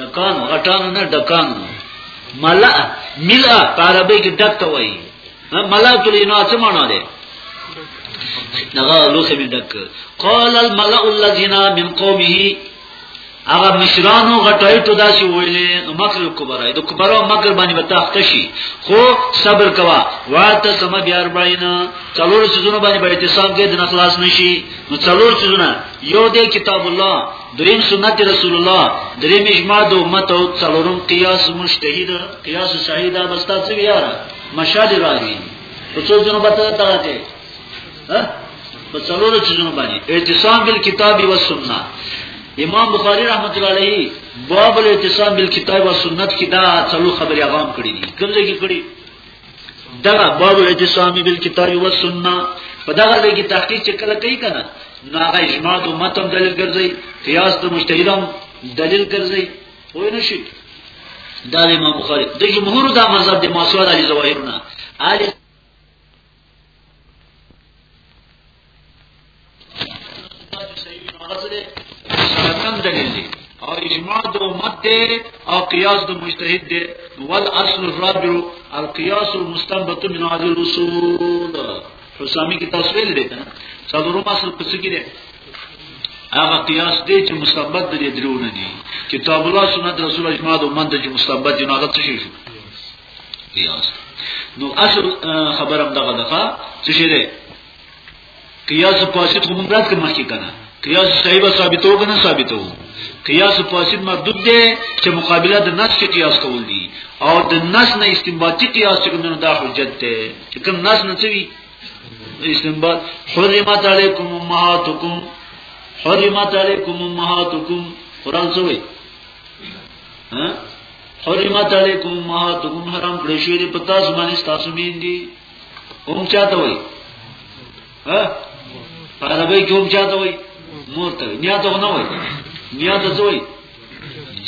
دکان غټان نه دکان ملا ملا په عربی کې ډک ته وایي ملا تل نه څه معنا ده دغه لوخه می ډک قال الملأ الذين من قومه هغه مشرانو غټای ته داسې ویلې مکر کبرای د کبرا مکر باندې بتاخته شي خو صبر کوا واته سم بیا اربعینا څلور سيزونه باندې به اعتصاب کې د نخلاص نشي نو څلور سيزونه یو دې کتاب الله دریم سنت رسول الله دریم اجماع د امت او څلورم قیاس مجتهد قیاس صحیح دا بستا څه یاره مشال راغی په څو جنو بته تا راته ها په څلورو چیزونو باندې اعتصام بالکتاب و سنت امام بخاری رحمت الله علیه باب الاعتصام بالکتاب و سنت کې دا څلو خبرې عوام کړې دي کوم ځای کې کړې دغه باب الاعتصام بالکتاب والسنه په دغه ځای کې تحقیق چې کله کوي کنه نو هغه اجماع د متن دلیل ګرځي قیاس د مجتهدان دلیل ګرځي وای نه شي دا امام بخاری د جمهور دا مذهب د ماسواد علی زواهرنا علی او اجماع د امت دی او قیاس د مجتهد دی ول اصل الرابع القياس المستنبط من هذه الاصول حسامی کی تصویل دی کنه صدرو اصل پس کی دی هغه قیاس دی چې مستنبط دی درونه دی کتاب الله سنت رسول اجماع د امت چې مستنبط دی هغه څه شي قیاس نو اصل خبرم دغه دغه څه شي ده قیاس فاسد خو موږ راځو مخکې کنه قیاس صحیح به ثابتو کنه ثابتو قیاس فاسد مردود ده چې مقابله د نص کې قیاس کول دي او د نص نه استنباطي قیاس چې کومه دا حجت ده چې کوم نص نه چوي استنباط حرمت علیکم امهاتکم حرمت علیکم امهاتکم قران څه وایي ها حرمت علیکم ما تکم حرام کړی شوی دی پتا زمانی تاسو مين دي هم چاته وای ها عربی کوم چاته وای مور ته نیا ته نه وای نیا ته زوی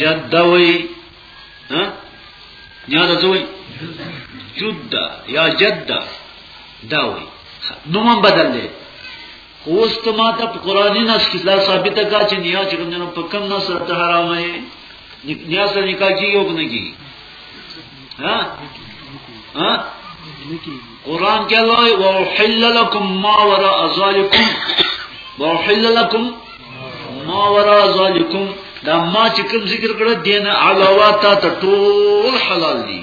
جد وای ها نیا ته زوی جد یا جد دا وای نوم بدل دی خو اوس ته ما ته په قرآني نص کې دا ثابته کا چې نیا چې کوم په کم نص سره ته حرامه یې نیا سره نکاح کیږي او نه کیږي ها ها قرآن کې الله وحل لكم ما وراء ذلكم وحل لكم ما وراء ذلكم دا ما چې کوم ذکر کړه دین علاوه تا ته ټول حلال دي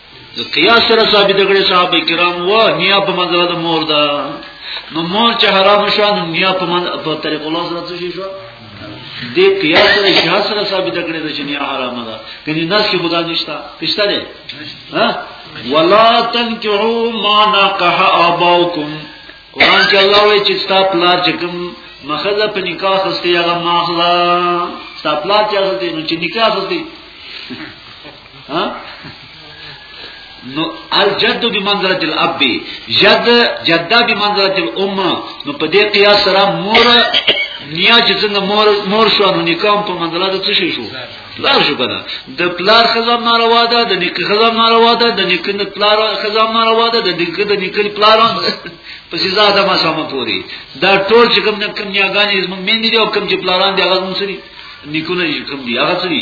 د قیاس سره ثابت کړي صحابه کرام و نیا په منځله د مور ده نو مور چې حرام شو نو نیا په من په طریق الله سره څه شو د قیاس سره اجتهاد سره ثابت کړي د چې نیا حرام ده کني نس کې خدا نشتا پښتا ده ها ولا تنکحوا ما نکح اباؤکم قران کې الله وایي چې تاسو پلار چې کوم مخزه په نکاح خسته هغه ماخلا تاسو پلار چې خسته نو چې نکاح خسته نو الجد بمنزله الاب جد جدا بمنزله الام نو په دې قیاس سره مور نیا چې څنګه مور مور شو نو نکام په منزله د څه شي شو پلار شو کنه د پلار خزام ناروا ده د نیک خزام ناروا ده د نیک د پلار خزام ناروا ده د نیک د نیک پلار په سزا ده ما سم پوری دا ټول چې کوم نه کوم یاګانې زموږ مين دي او کوم چې پلاران دي هغه موږ سری نیکونه کوم دي هغه سری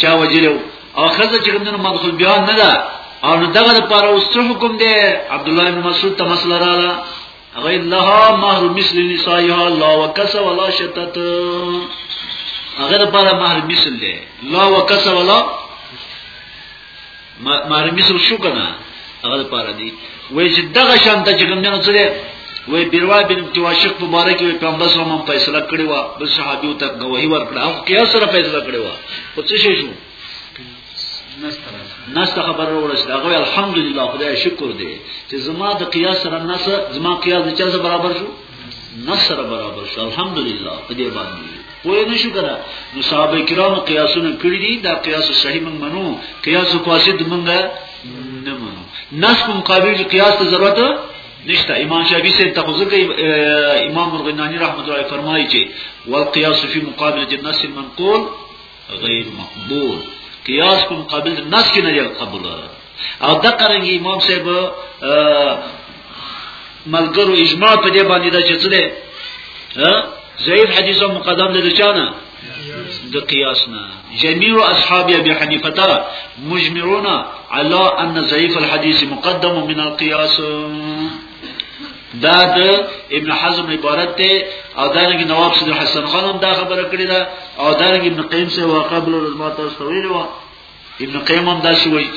چا وجلو او خزه چې کوم مدخل بیا نه ده او نو دغه لپاره اوس څه حکم دی عبد الله بن مسعود ته مسله رااله هغه لها مہر مثل نسائها لا وکس ولا شتت هغه لپاره مہر مثل دی لا وکس ولا ما ماره مثل شو کنه هغه لپاره دی وای چې دغه شان ته چې کوم جنو سره وای بیروا بن تواشق مبارک وي پیغمبر صلی الله علیه وسلم فیصله کړی و بل صحابیو ته گواہی ورکړه او کیا سره فیصله کړی و خو څه شي شو نست خبر ورس دا غوی الحمدلله خدای شکر دی چې زما د قیاس سره نس زما قیاس د چا سره برابر شو نصر برابر شو الحمدلله په دې باندې وای نه شو کنه نو صحابه کرام قیاسونه کړی دي دا قیاس صحیح من منو قیاس فاسد مونږه نه منو نس په مقابل کې قیاس ته ضرورت نشته امام شافعی سے تخذر کوي امام مرغنانی رحمت الله فرمایي چې والقیاس فی مقابله النص المنقول غیر مقبول قیاس کوم قابل د نس کې نه دی قبول او د قرنګي امام صاحب ملګرو اجماع په دې باندې دا چې څه دی ضعیف حدیث او مقدم دی چانه د قیاس نه جميع اصحاب ابي حنيفه مجمعون على ان ضعيف الحديث مقدم من القياس دا د ابن حزم عبارت ته او دا رنګ نواب سید حسن خان هم دا خبره کړې ده او دا رنګ ابن قیم سه واقع بل رضما تاسو ویلو ابن قیم هم دا شی وایي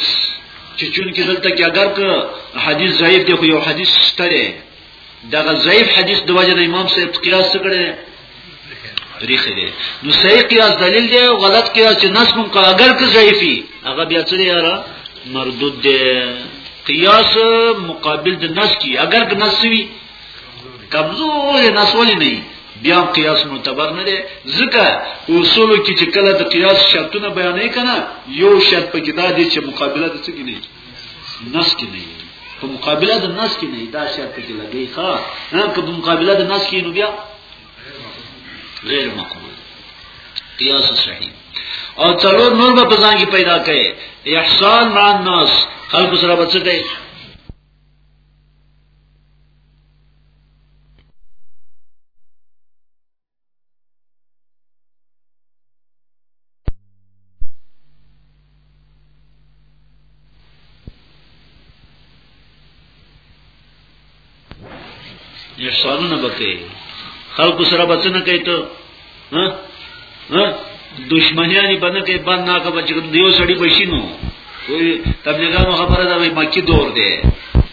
چې چون کې دلته کې اگر که حدیث ضعیف دی خو یو حدیث شته دغه ضعیف حدیث د وجه امام صاحب قیاس کړي ریخه دی نو صحیح قیاس دلیل دی او غلط قیاس چې نصب کو اگر که ضعیفی هغه بیا څه دی یاره مردود دی قیاس مقابل د نص کی اگر که نص وی کمزور نص ولی نه بیا قیاس معتبر نه دی ځکه اصول کې چې کله د قیاس شرطونه بیانې کنا یو شرط په کې دا دی چې مقابله د څه کې نه نس کې نه په مقابله د نس کې نه دا شرط کې لګي ښا نه که په مقابله د نس کې نو بیا غیر مقبول قیاس صحیح او څلور نور به ځان کې پیدا کړي احسان مع الناس خلق سره بچی دی یو سوالونه بکې خلکو سره بچنه کوي ته ها ها دشمنیانی باندې کې باندې نه کوي چې دیو سړی بشینو کوئی تبلیغانو خبره ده مکی دور دی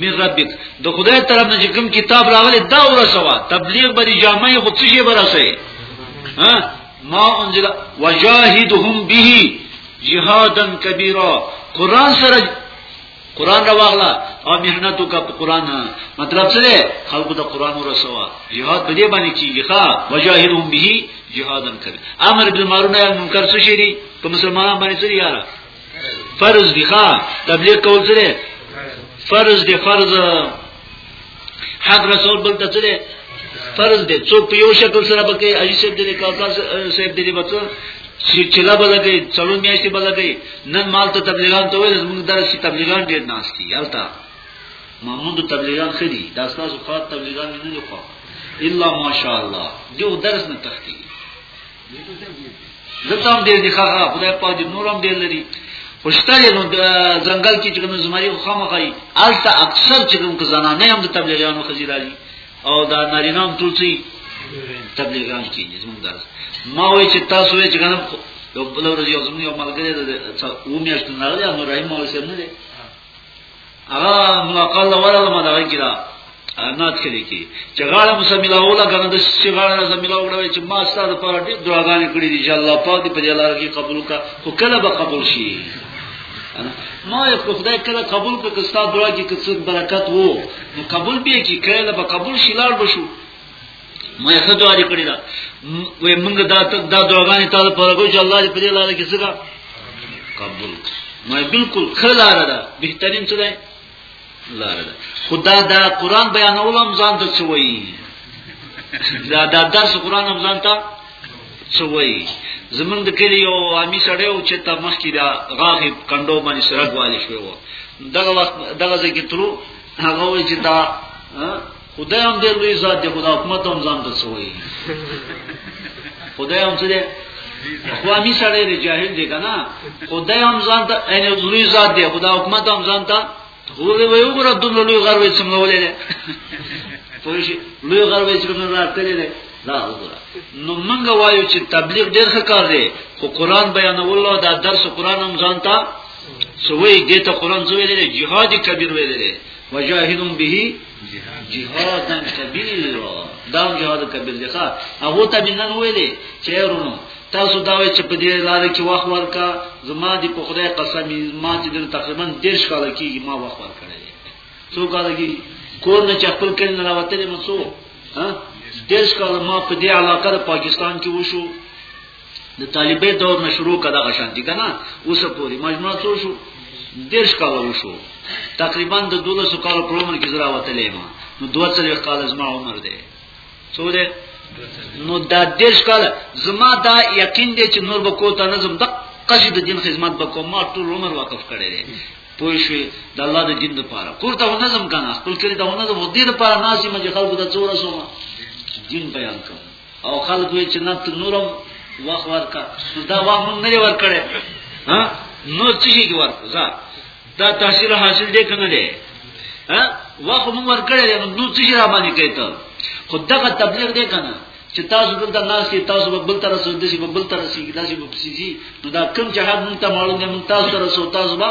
من ربک د خدای طرف نه کوم کتاب راغلی دا ورسوا تبلیغ بری جامعې خو څه شي برسه ها ما انزل وجاهدهم به جهادا کبیرا قران سره قران راوغلا او مهنت وکړه په قران مطلب څه دی خلکو ته قران ورسوا jihad په دې باندې کیږي ښا وجاهدهم به جهادا کبیر امر بالمعروف نهی عن منکر څه شي په مسلمانانو باندې څه یاره فرض دی ښا تبلیغ کول سره فرض دی فرض حق رسول بل ته سره فرض دی څوک په یو شکل سره بکې اجي سیب دی کاکا سیب دی بچو چې چلا بلګي څلور میاشتې بلګي نن مال ته تبلیغان ته وایي زموږ درس کې تبلیغان ډیر ناس کی یالتا محمود تبلیغان خدي دا تاسو خاط تبلیغان نه نه خو الا ماشاءالله جو درس نه تختی دلته هم ډېر دي خاغه خدای په دې نورم ډېر لري خوشته نو د ځنګل کې چې کوم زمري خامخای الته اکثر چې کوم زنانه هم د تبلیغیانو خزیرالي او دا نارینه هم ټول سي تبلیغیان کیږي زموږ درس ما وای چې تاسو یې چې کوم یو بل ورځ یو زموږ یو ملګری د و میاشتو نه لري نو رایم مو سره نه هغه ملاقات له وره ما دغه کړه نات کړي کی چې غاړه مسملا ولا کنه د چې غاړه مسملا ولا چې ما ستاسو پر ډېر دعاګانې کړې دي چې الله پاک دې په دې لار کې قبول کا خو کله به قبول شي ما یو خدای کله قبول کړ که ستاسو دعا کې څه برکت وو نو قبول به کی کله به قبول شي لار بشو ما یې خدای دې کړی دا وې موږ دا دا دعاګانې تعالی پر کوی چې الله دې په دې لاره کې څنګه قبول ما بالکل خلاره ده بهترین څه ده لاره ده خدا دا قران بیانول هم ځان ته څه وایي دا دا درس قران هم ځان ته څه وایي زمونږ د کلی یو عامي سړی او چې تا مخ کې دا غاغب کندو باندې سرګ والی شوی و دغه وخت دغه ځکه تلو هغه وی چې دا خدای هم دې لوی ذات دی خدای حکومت هم ځان ته سوی خدای هم څه دی خوامی سره دی جاهل دی کنه خدای هم ځان ته ان لوی ذات دی خدای حکومت هم ځان ته خوري وي وګوره دومره لوی غر وې څنګه ولې دی پوه شي لوی غر وې څنګه راټلې دی دا وګوره نو موږ وایو چې تبلیغ ډېر ښه کار دی خو قران بیانول او دا درس قران هم ځان ته سوی دې ته قران زوی دی جهاد کبیر ویل دی وجاهدون به جهاد هم کبیر دا هم جهاد کبیر دی ښا هغه ته بنن ویلې چې ورونو تاسو دا وایي چې په دې لار کې وخت ورکا زما دی په خدای قسم ما چې دل تقریبا 10 کال کېږي ما وخت ورکړی څو کال کېږي کور نه چې خپل کله نه راوتلې مڅو ها 10 کال ما په دې علاقه د پاکستان کې وشو د طالبې دور نه شروع کړه غشانتی کنه اوس پوری مجموعه څو شو دیرش کال وشو تقریبا د 1200 کال په عمر کې زرا وتلې ما نو 200 کال زما عمر دی څو دی نو دا دیرش کال زما دا یقین دی چې نور به کوته نظم د قصد دین خدمت وکوم ما ټول عمر وقف کړی دی پوه شي د الله د دین لپاره کوته نظم کنه خپل کړی دا نظم د دې لپاره ناسي مې خلکو ته څوره سوما دین بیان کوم او خلک وی چې نه ته نورم وخت ورکا دا وخت مونږ نه ورکړې ها نو څه شي ورکو ځا دا تحصیل حاصل دې کنه دې ها وخت مونږ ورکړې نو څه شي را باندې کوي ته خو دغه تبلیغ دې کنه چې تاسو دلته ناس کې تاسو په بل طرف سره دشي په بل طرف سي داسې په پسيږي نو دا کم جهاد مونږ ته معلوم دی مونږ تاسو سره سو تاسو با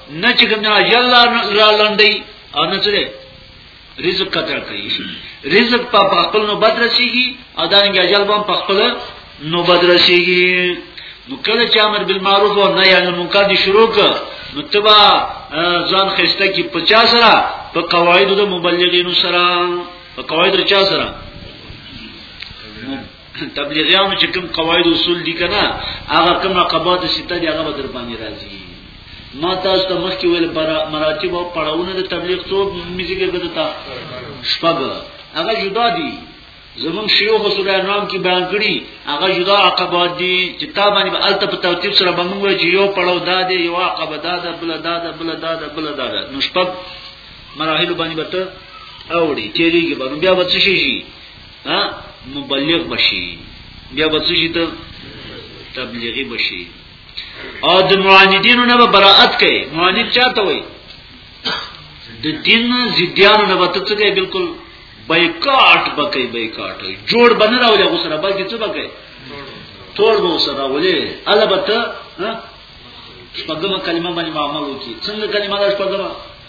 نه چې کوم نه یلا را لندې او نه چره رزق قطر کوي رزق په خپل نو بدر شيږي او دا انګه اجل بم په خپل نو بدر شيږي نو کله چې امر بالمعروف او نهي عن المنکر دي شروع ک نو تبا ځان خسته کی 50 سره په قواعد د مبلغینو سره په قواعد چا سره تبلیغیانو چې کوم قواعد اصول دي کنه هغه کوم عقبات سته دي هغه در باندې راځي ما تاسو ته مخکې ویل مراتب او پړاوونه د تبلیغ څو میږي ګرځي تا شپږ هغه جدا دي زمون شیوخ سره نام کې بیان کړي هغه جدا عقبات دي چې تا باندې به الته په ترتیب سره بمنګ وي چې یو پړاو دا دی یو عقبه دا ده بل دا ده بل دا ده بل دا ده نو شپږ مراحل باندې به ته اوړي چې لري به بیا به څه شي ها مبلغ بشي بیا به څه شي ته تبلیغي بشي او د معاندینو نه به براءت کوي معاند چاته وي د دین ضدیانو نه به ته څه کوي بالکل بایکاټ بکې بایکاټ جوړ بنه راولې غو سره بلکې څه بکې ټول به سره راولې البته ها شپږمه کلمه باندې معاملو کی څنګه کلمه ده شپږمه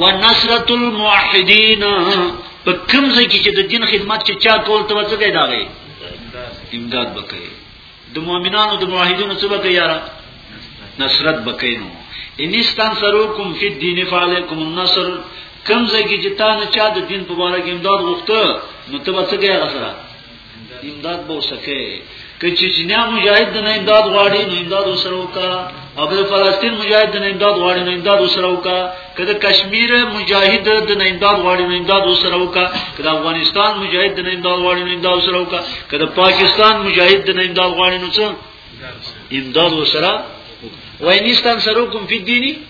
ونصرت الموحدین په کوم ځای کې چې د دین خدمت چې چا کول ته وڅ پیدا غي امداد وکړي د مؤمنانو د موحدینو څخه وکړي یاره نصرت وکړي نو ان استنصروکم فی الدین فعلیکم النصر کوم ځای کې چې تا نه چا د دین په اړه کې امداد غوښته نو ته وڅ پیدا غسرہ امداد به وسکه که چچنیا مجاهد نه امداد غواړي نو امداد وسره وکا او که فلسطین مجاهد نه امداد غواړي نو امداد وسره وکا که د کشمیر مجاهد نه امداد غواړي نو امداد وسره وکا که د افغانستان مجاهد نه امداد غواړي نو امداد وسره وکا که د پاکستان مجاهد نه امداد غواړي نو څه امداد وسره وینستان سره کوم فی دینی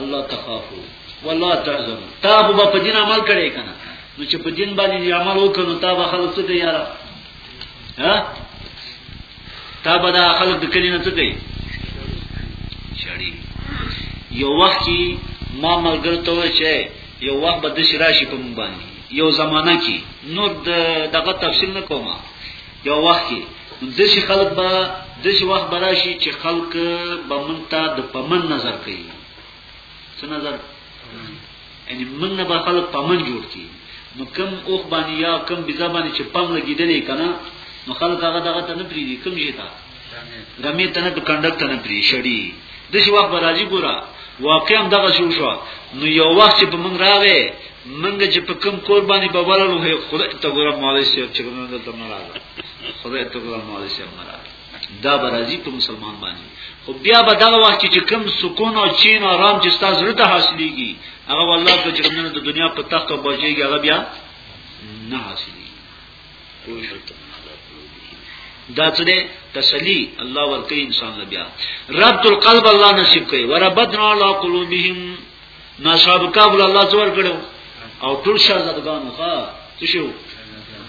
الله تخافو ولا تعظم تا خو په دین عمل کړی کنه نو چې په دین باندې عمل وکړو تا به خلک څه کوي یاره ها تا به دا خلک د کلی نه څه کوي شړی یو وخت ما ملګر ته وای چې یو وخت به د شراشي په مبانی یو زمانہ کې نور دغه تفصیل نه کومه یو وخت کې د شي خلک به د شي وخت براشي چې خلک به مونته د پمن نظر کوي څه نظر یعنی من نه به خلک پمن جوړ کی نو کم اوخ باندې یا کم بيزا باندې چې پم لګیدلې کنه نو خلک هغه دغه ته نه پریږي کم شي تا غمی تنه په کنډک تنه پری شړی د شي وخت راځي ګوره واقعا دغه شو شو نو یو وخت چې په موږ راغې موږ چې په کم کور باندې په ورلو هي خدای ته ګوره مولوی صاحب چې موږ دلته نه راغله خدای ته ګوره مولوی صاحب نه راغله دا راځي په مسلمان باندې خو بیا به دغه وخت چې کم سکون او چین او آرام چې تاسو رته حاصلېږي هغه والله چې موږ د دنیا په تخت او بچيږي هغه بیا نه حاصلېږي دا څه ده تسلی الله ورکړي انسان له بیا ربط القلب الله نصیب کړي وربطنا على قلوبهم ناشاب کابل الله زور کړو او ټول شاهزادګانو ښا څه شو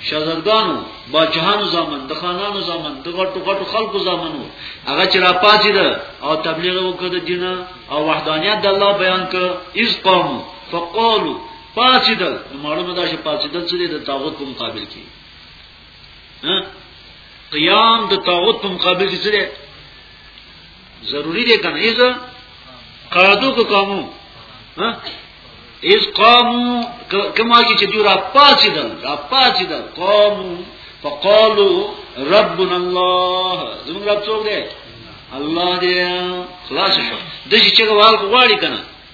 شاهزادګانو باجهانو زامن د خانانو زامن د غټو غټو خلکو زامنو هغه چې را پاتې ده او تبلیغ وکړ د دین او وحدانیت د الله بیان کړ ایز قوم فقالو پاتېدل نو معلومه ده چې پاتېدل څه دي د طاغوت په مقابل کې ها قیام د طاغوت په مقابل کې څه دي ضروری دی کنه ایزه قادو کو قامو ها ایز قامو کما چې دوی را پاتېدل را پاتېدل قامو فقالو ربنا الله زموږ رب څوک دی الله دې خلاص شو د چې چېګوال غواړي کنه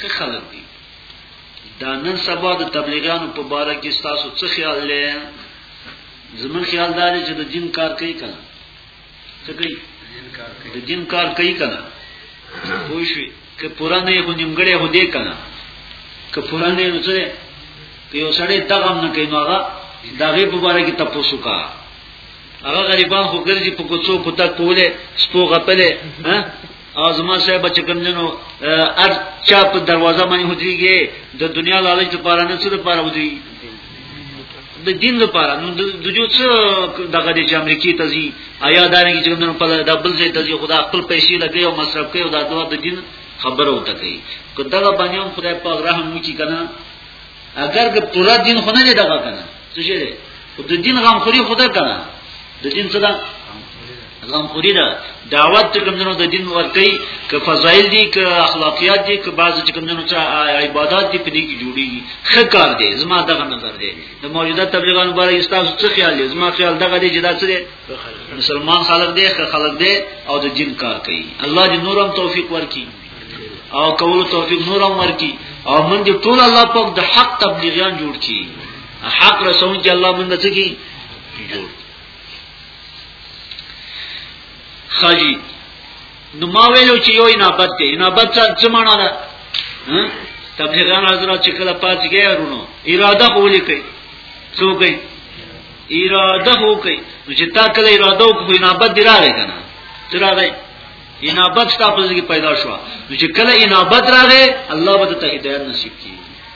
څه خلک دي دا نن سبا د تبلیغانو په باره کې تاسو څه خیال لې زمون خیال دا دی چې د جن کار کوي کنه څه کوي د جن کار کوي کنه پوه شئ که پورا نه خو نیمګړی هو دی کنه که پورا نه نو څه که یو سړی دغم نه کوي نو هغه دغه په اړه کې تاسو کا هغه غریبان خو ګرځي په کوڅو کو تا کوله سپو غپله ها ازما صاحب چې کوم جنو ار چا په دروازه باندې هديږي د دنیا لالچ لپاره نه څه لپاره هدي د دین لپاره نو د جو څه دغه د امریکای ته ځي آیا دا نه چې موږ په دبل ځای ته ځي خدا خپل پیسې لګي او مصرف کوي او دا دوه د دین خبره وته کوي که دغه باندې هم خدای په رحم وکړي کنه اگر که پورا دین خو نه دغه کنه څه شي د دین غم خوري خدای کنه د دین څه ده غم خوري ده دعوت ته کوم جنو د دین ورکی ک فضایل دي ک اخلاقیات دي ک بعض چې کوم جنو عبادت دي په دې کې جوړیږي ښه کار دی زما دغه نظر دی د موجوده تبلیغانو باره استاد څه خیال دی زما خیال دغه دی چې دا څه دی مسلمان خلک دی ښه خلک دی او د دین کار کوي الله دې نورم توفیق ورکړي او کول توفیق نورم ورکړي او موږ دې ټول الله پاک د حق تبلیغیان جوړ کړي حق رسول چې الله موږ ته جوړ خاجی نو ما ویلو چې یو انابت دی انابت څه معنا ده تبلیغان حضرات چې کله پات کېږي ورونو اراده کولی کوي څو کوي اراده هو کوي نو چې تا کله اراده وکړې انابت دی راغی کنه تر راغی انابت تاسو کې پیدا شو نو چې کله انابت راغی الله به ته هدایت نصیب کړي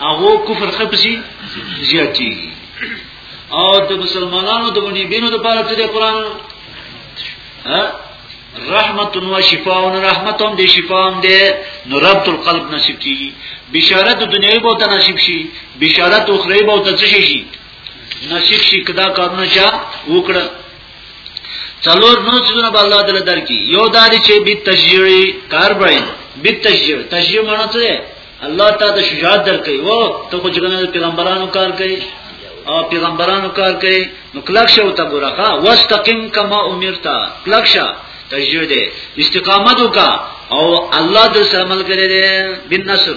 هغه کفر خپسي زیاتی او د مسلمانانو د باندې بینو د پاره ته قرآن ها رحمت و شفاء و رحمت هم دی شفاء هم دی نو ربط القلب نصیب کیږي بشارت دنیوي به ته نصیب شي بشارت اخروی به ته شي نصیب شي کدا کارونه چا وکړه څلور نو څونه به الله تعالی درکې یو داري چې به تشجیعي کارباین به تشجیع تشجیع معنی څه دی الله تعالی د شجاعت درکې وو ته خو څنګه پیغمبرانو کار کوي او پیغمبرانو کار کوي نو کلک شو ته ګورخه واستقم کما امرتا کلک شو تشجیع دی استقامت وکا او الله د سره عمل کړی دی بن نصر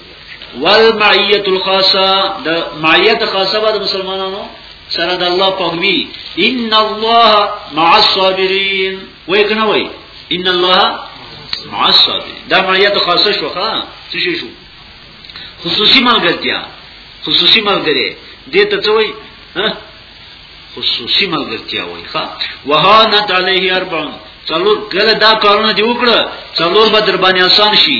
والمعیت الخاصه د معیت خاصه به د مسلمانانو سره د الله په وی ان الله مع الصابرین وای کنه وای ان الله مع الصابرین دا معیت خاصه شو ښا څه شو خصوصي ملګرتیا خصوصي ملګری دې ته څه وای خصوصي ملګرتیا وای ښا وهانت علیه اربع څلور کله دا کارونه دی وکړه څلور به در باندې آسان شي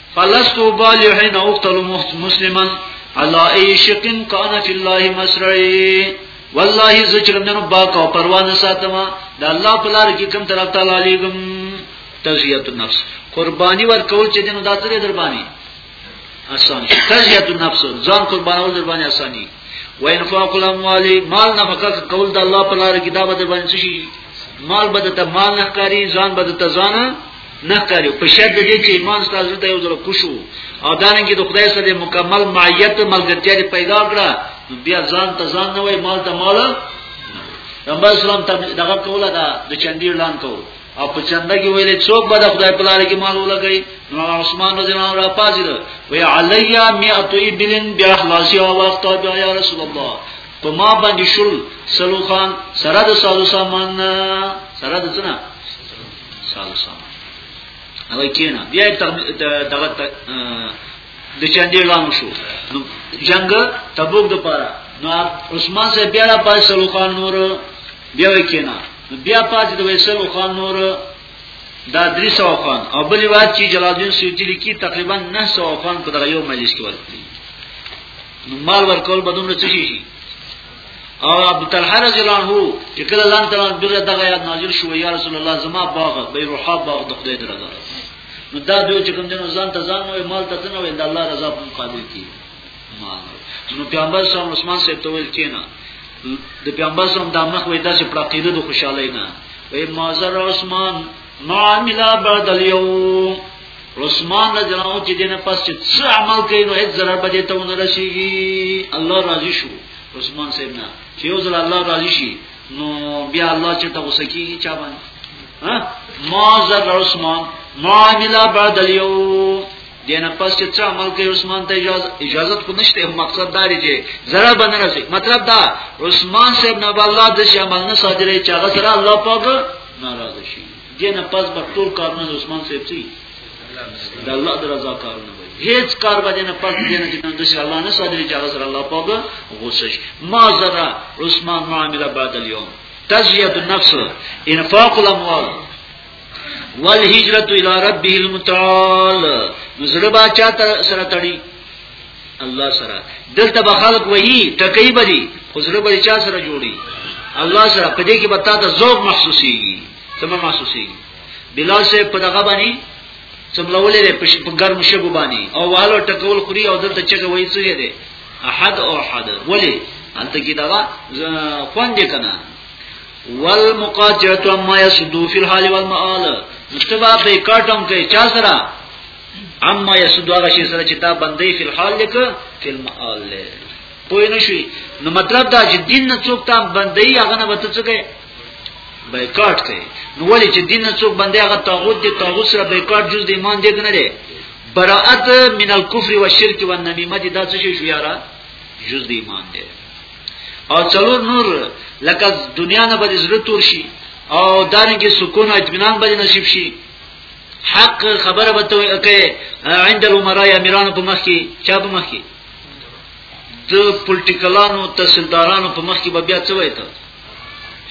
فلست بالغ حين اقتل مسلما على اي شق كان في الله مسرعي والله زجر من باک او پروا نه ساتم د الله په لار کې کوم طرف تعالی علیکم تزیت النفس قربانی ورکول چې دنو داتره در باندې آسان شي تزیت النفس ځان قربانول در باندې آسانی و انفاق الاموال مال نفقه کول د الله په لار کې دا به در باندې شي مال بده ته مال نخکاری ځان بده ته ځان نه کړو په شرط دې چې ایمان ستاسو ته یو ځل کوشو او دا نه کې د خدای سره مکمل معیت ملګرتیا پیدا کړه بیا ځان ته ځان نه وای مال ته مال پیغمبر اسلام ته دغه کوله دا د چندې اعلان کو او په چنده کې ویلې څوک به د خدای په لار کې مال ولګي نو عثمان رضی الله عنه راپازید وی علیا مئات ابلن بیا خلاصي او وخت بیا یا رسول الله په ما باندې شل سلوخان سره د سازو سامان سره د څه سالو سلام هغه کینا بیا دغه د چاندې لام شو نو جنگ تبوک د پاره نو عثمان سے بیا را پاس سلوخان نور بیا کینا بیا پاس د ویسل خان نور دا درې سو خان او بل روایت چې جلال الدین سیوطی لیکي تقریبا 900 خان په دغه یو مجلس کې ورکړي نو مال ورکول بدوم له څه شي او ابو طلحه رضی الله عنه چې کله ځان ته دغه دغه یاد نازل شو یا رسول الله زما باغ بیروحا باغ د خدای درځه نو دا دوی چې کوم جن ځان ته ځان نو مال ته نه وي د الله رضا په مقابل کې مال نو پیغمبر صلی الله علیه وسلم سره تول کینا د پیغمبر صلی الله علیه وسلم د مخ وې داسې پراقیده د خوشاله نه وې مازر عثمان ما عمل بعد اليوم عثمان رضی الله عنه چې دینه پس چې څه عمل کوي نو هیڅ ضرر به ته ونه رسیږي الله راضي شو عثمان صاحب نه چې یو ځل الله راضي شي نو بیا الله چې ته غوسه کیږي چا باندې ها ما زر عثمان ما عمل بعد اليوم دینه پس چې څه عمل کوي عثمان ته اجازه اجازه خو نشته مقصد دا دی چې ضرر باندې رسي مطلب دا عثمان صاحب نه الله د شي عمل نه صادره چې هغه سره الله پاک ناراض شي دینه پس به ټول کارونه د عثمان صاحب سي د الله د رضا کارونه وي هیڅ کار به نه پس دینه چې د شر الله نه صادري چې هغه سره الله پاک غوسه شي ما زرا عثمان ما عمل بعد اليوم تزيد النفس انفاق الاموال والهجرة الى ربه المتعال نزل با چا سره تړي الله سره دلته به خلق وایي ټکې بدی خو زړه به چا سره جوړي الله سره په دې کې به تاسو ذوق محسوسيږي سم محسوسيږي بلال صاحب په دغه باندې څملولې په ګرم شګو باندې او والو ټکول خوري او دلته چې وایي څه دی احد او احد ولی انت کی دا خوند کنا والمقاطعه ما يسدو في الحال والمآل مشتبه به کاټم کوي چا سره اما یسدو هغه شی سره چې تا بندې فل حال لک فل مال پوه نه شي نو مطلب دا چې دین نه څوک تا بندې هغه نه وته څوک بایکاټ کوي نو ولې چې دین نه څوک بندې هغه طاغوت دي طاغوت سره بایکاټ جز د ایمان دی نه دی براءت من الكفر والشرك والنميمه دي دا څه شي شو یارا جز د ایمان دی او څلور نور لکه دنیا نه به زړه تور شي او دانګي سکون اطمینان به نصیب شي حق خبره به ته کې عند الامراء امیرانو په مخ کې چا په مخ کې د پولټیکلانو تحصیلدارانو په مخ کې به بیا څه وایي ته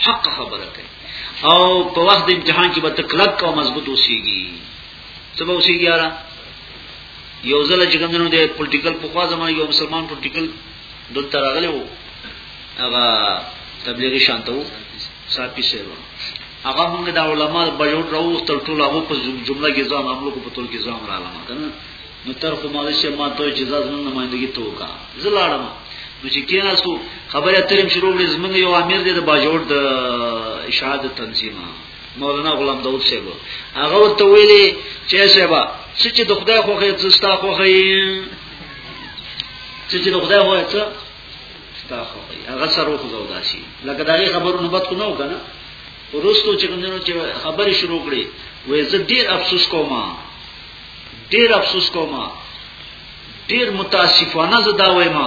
حق خبره کوي او په وخت د امتحان کې به ته کلک او مضبوط اوسېږي څه به اوسېږي یاره یو ځل چې کومنو د پولټیکل په خوا زمانه یو مسلمان پولټیکل دلته راغلی وو هغه تبلیغي شانته وو ساپی صاحب هغه هم د علماء بجوړ راوستل ټول هغه په جمله کې ځان عملو په ټول کې ځان رااله ما کنه نو تر خو مالي شه ما ته چې ځان نه مایندګي ته وکا زلاړم نو چې کینا سو خبره تریم شروع ولې زمونږ یو امیر دی د بجوړ د اشاعت تنظیمه مولانا غلام داوود صاحب هغه ورته ویلي چې صاحب چې د خدای خوخه زستا خوخه چې د خدای خوخه ستا خو هغه سره خو زوداسي لکه دا خبرونه بد کو نه وکنه ورستو چې کومونو چې خبرې شروع کړې وې زه ډیر افسوس کوم ډیر افسوس کوم ډیر متاسفانه زه دا وایم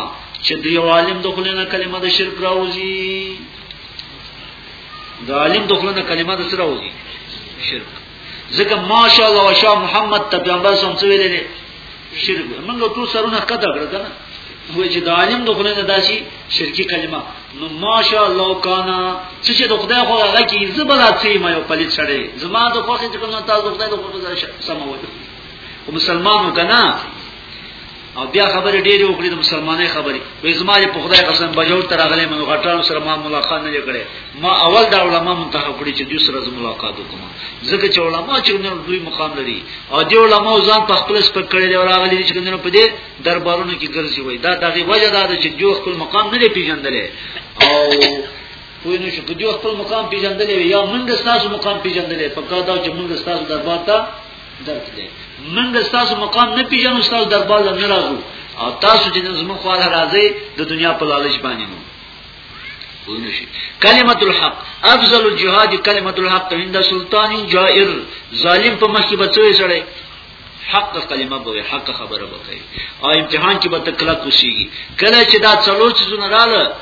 چې د یو عالم د خلینو کلمه د شرک راوځي د عالم د خلینو کلمه د سره راوځي شرک ځکه ماشاءالله وشا محمد ته پیغمبر سم څه ویلې شرک موږ ټول سرونه قطع کړ کنه وای چې د عالم د خدای نه داسي شرکی کلمه نو ماشاءالله کانا چې چې د خدای خو هغه کې زبلا څه ما یو پلیت سره زما د خوخه چې کوم تاسو د خدای د خوخه سره سموي او مسلمانو کنا او بیا خبرې ډېرې وکړې د مسلمانۍ خبرې وې زما په خدای قسم بجور تر غلې منو غټانو سره ما ملاقات نه کړې ما اول دا علما منتخب کړی چې دوی سره ملاقات وکم ځکه چې علما چې نن دوی مقام لري او دی علما ځان په خپل سپک کړی دی راغلي چې نن په دې دربارونو کې ګرځي وای دا دغه وجه دا ده چې جو خپل مقام نه پیژندل او پوه نه شو چې جو خپل مقام پیژندل یا موږ ستاسو مقام پیژندل په کار دا چې موږ ستاسو دربار ته درک دی منګه تاسو مقام نه پیژنو تاسو دربار له نه راغو او تاسو چې زموږ خو راځي د دنیا په لالچ باندې نو ونشي کلمت الحق افضل الجهاد کلمت الحق عند سلطان جائر ظالم په مخ کې بچوي سره حق کلمه به حق خبره وکړي او امتحان کې به تکلک وشي کله چې دا څلور څه نه رااله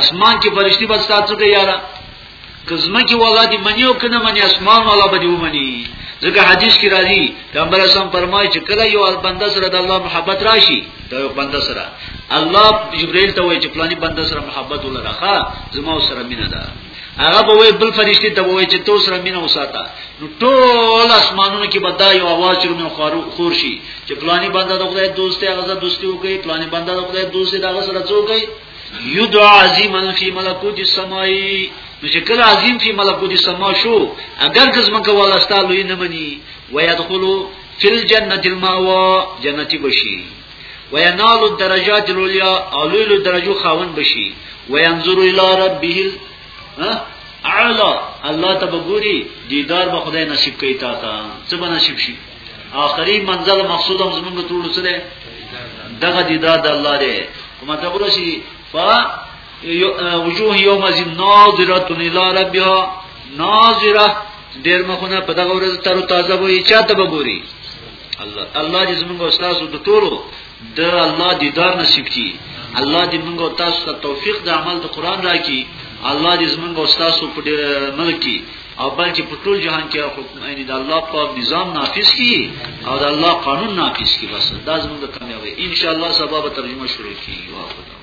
اسمان کې فرشتي بس تاسو ته یارا کزمه کې والا دي منیو کنه منی اسمان والا به دی ومني ځکه حدیث کې راځي پیغمبر اسلام فرمایي چې کله یو بنده سره د الله محبت راشي دا یو بنده سره الله جبرئیل ته وایي چې پلاني بنده سره محبت ولرخه زما سره مینه ده هغه به وی بل فرشتي ته وی چې تو سره مینه وساته نو ټول اسمانونو کې به دا یو आवाज شروع نو خارو خور شي چې پلاني بنده د خدای دوست دی هغه دوستي وکړي پلاني بنده د خدای دوست دی هغه سره څوک دی یدعا عظیما فی ملکوت السمائی نو چې کله عظیم فی ملکوت السما شو اگر که زمکه والا ستالو یې نه مني ويدخلوا فی الجنه الماوا جنتی بشي وینالو درجات العلیا اولو درجو خاون بشي وینظر الی ربه اعلا الله ته وګوري دیدار به خدای نصیب کوي تا ته څه به نصیب شي آخري منزل مقصود هم زمونږ ټول سره دغه دیدار د الله دی کومه ته ورشي ف وجوه یوم از ناظره الی ربها ناظره ډیر مخونه په دغه ورځ تر تازه وي چاته وګوري الله الله دې زموږ استاد د ټولو د الله دیدار نصیب کړي الله دې موږ تاسو ته توفیق د عمل د قران راکړي الله دې زموږ استاد په ملک کې او بلکې په ټول جهان کې یعنی د الله په نظام نافذ کړي او د الله قانون نافذ کړي بس دا زموږ د کامیابی ان شاء الله سبب ترجمه شروع کیږي واخره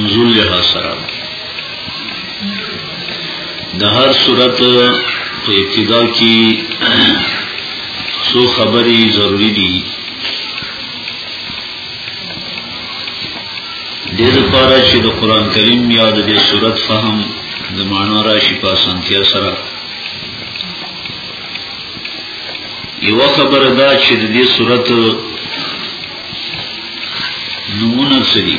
نزول لحاظ سره د هر صورت په ابتدا کې څو خبرې ضروری دي د لپاره چې د قران کریم یا د دې صورت فهم د معنا راشي په سنتیا سره یو خبره دا چې د دې صورت نمونه سری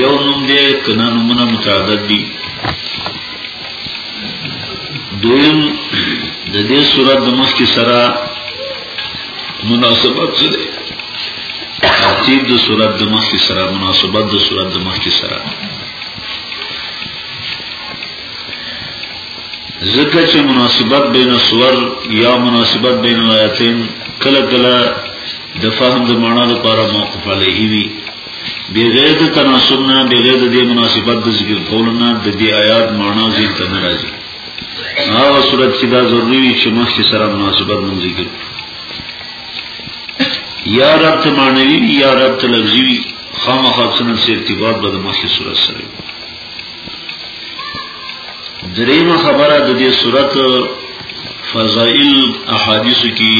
یو نوم دی کنا نمونه متعدد دی دویم د دې صورت د مخ کې سره مناسبت څه دی ترتیب د صورت د مخ کې سره مناسبت د صورت د مخ کې سره ځکه چې مناسبت بین الصور یا مناسبت بین الایتین کله کله د فهم د معنا لپاره موقف علیه وي بغیر د تناسب نه بغیر د دې مناسبت د ذکر کول نه د دې آیات معنا ځین ته نه راځي هغه صورت چې دا ضروری وي چې مخکې سره مناسبت مونږ ذکر یا رب ته معنوي یا رب ته لفظي خامخا څنګه ارتباط به د مخکې صورت سره دریمه خبره د دې صورت فضائل احادیث کې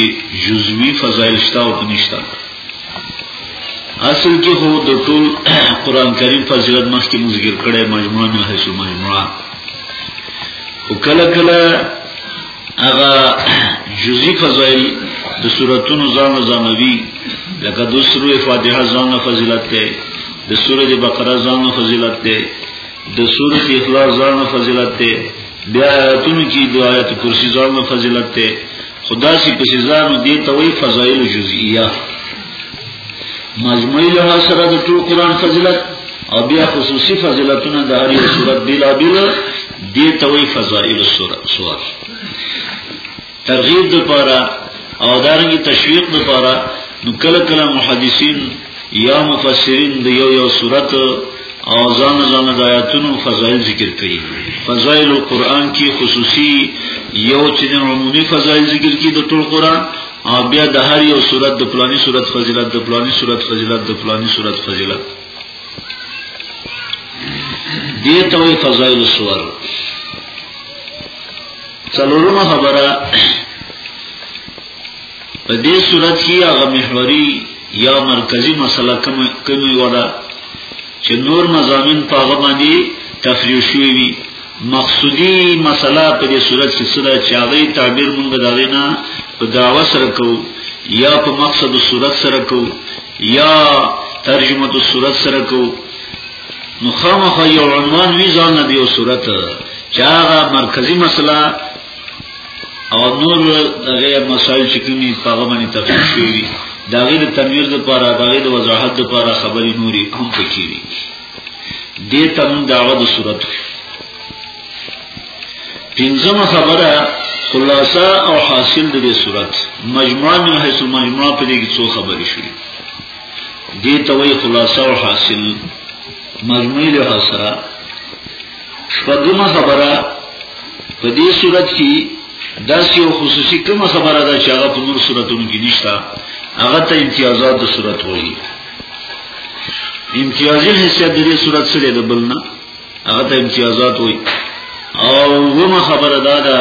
جزوی فضائل شته او نشته اصل کې هو د ټول قران کریم فضیلت مخکې ذکر کړي مجموعه نه هیڅ مجموعه وکړه کله هغه جزئی فضائل د سوراتونو ځان ځانوي لکه د سورې فاتحه ځان فضیلت ده د سورې بقره ځان فضیلت ده د سورې اخلاص ځان فضیلت ده بیا آیاتونو کې د آیات کرسی ځان فضیلت ده خدا سي په سزا نو دي ته وي فضایل جزئیه مجموعي له سره د ټول قران فضیلت او بیا خصوصي فضیلتونه د هر یو صورت بیلا بیل دي توي فضائل السوره سور ترغیب د پاره او دارنګي تشویق د پاره نو کله کله محدثین یا مفسرین د یو یو صورت او ځان ځان د آیاتونو فضایل ذکر کړي فضایل القرآن کې خصوصي یو چې د عمومي فضایل ذکر کړي د ټول قرآن او بیا د هر یو صورت د پلاني صورت فضیلت د پلاني صورت فضیلت د پلاني صورت فضیلت دې ته وي فضایل الصور څلورمه خبره په دې صورت کې هغه محوري یا مرکزی مسله کوم کومي وړه چې نور مزامین په هغه باندې تفریح شوی وي مقصودی مسله په دې صورت کې سره چې هغه تعبیر مونږ دا غینا په داوا سره کو یا په مقصد صورت سره کو یا ترجمه د صورت سره کو نو خامخ یو عنوان وی ځان دی او صورت چې هغه مرکزی مسله او نور دغه مسائل چې کومي په هغه باندې تفصیل شوی دا غیر تنویر د پاره دا غیر وضاحت د پاره خبرې نوري هم پکې دیتا من دعوه دو صورت پینزم خبره خلاصه او حاصل د دې صورت مجموعه من حيث المجموعه په دې کې څو خبرې شوې دې ته وایي خلاصه او حاصل مجموعي له سره شپږمه خبره په دې صورت کې داسې یو خصوصي کومه خبره ده چې هغه په نور صورتونو کې نشته هغه ته امتیازات د صورت وایي امتیازی حیثیت دې صورت سره د بلنا هغه ته امتیازات وای او ومه خبره دا ده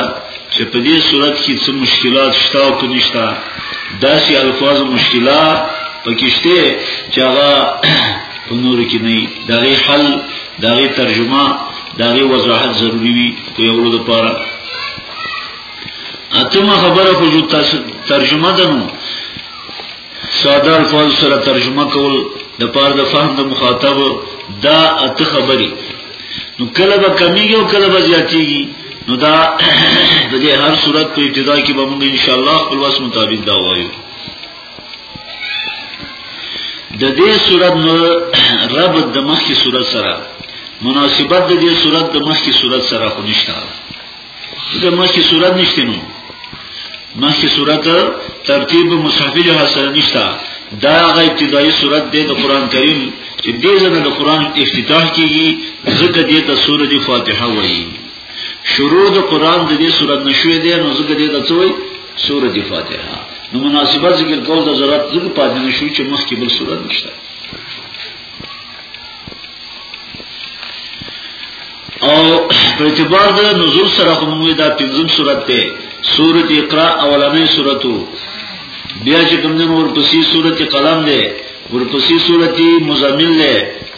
چې په دې صورت کې څه مشکلات شته او کنيشته داسې الفاظ مشکلات پکشته چې هغه په نور کې نه دغه حل دغه ترجمه دغه وضاحت ضروری وي په یو لور لپاره اتمه خبره خو جو ترجمه ده نو ساده الفاظ سره ترجمه کول د پاره د فهم د مخاطب دا ات خبري نو کله به کمیږي او کله به زیاتیږي نو دا د دې هر صورت په ابتدا کې به موږ ان شاء الله خپل واس مطابق دا وایو د دې صورت نو رب د مخکې صورت سره مناسبت د دې صورت د مخکې صورت سره خو نشته دا مخکې صورت نشته نو مخکې صورت ترتیب مصحف له سره نشته دا هغه ابتدایي صورت دی د قران کریم چې دې زنه د قران افتتاح کیږي ځکه دې ته سورې فاتحه وایي شروع د قران د دې صورت نشوي دی نو ځکه دې ته څه وایي سورې فاتحه نو مناسبت ذکر کول د ضرورت ذکر پاتې نشو چې مخکې بل صورت نشته او په اعتبار د نزول سره هم موږ دا پنځم صورت ده سورۃ اقرا اولنې سورته بیا چې کوم دین ورپسې سورۃ قلم ده ورپسې سورۃ مزمل ده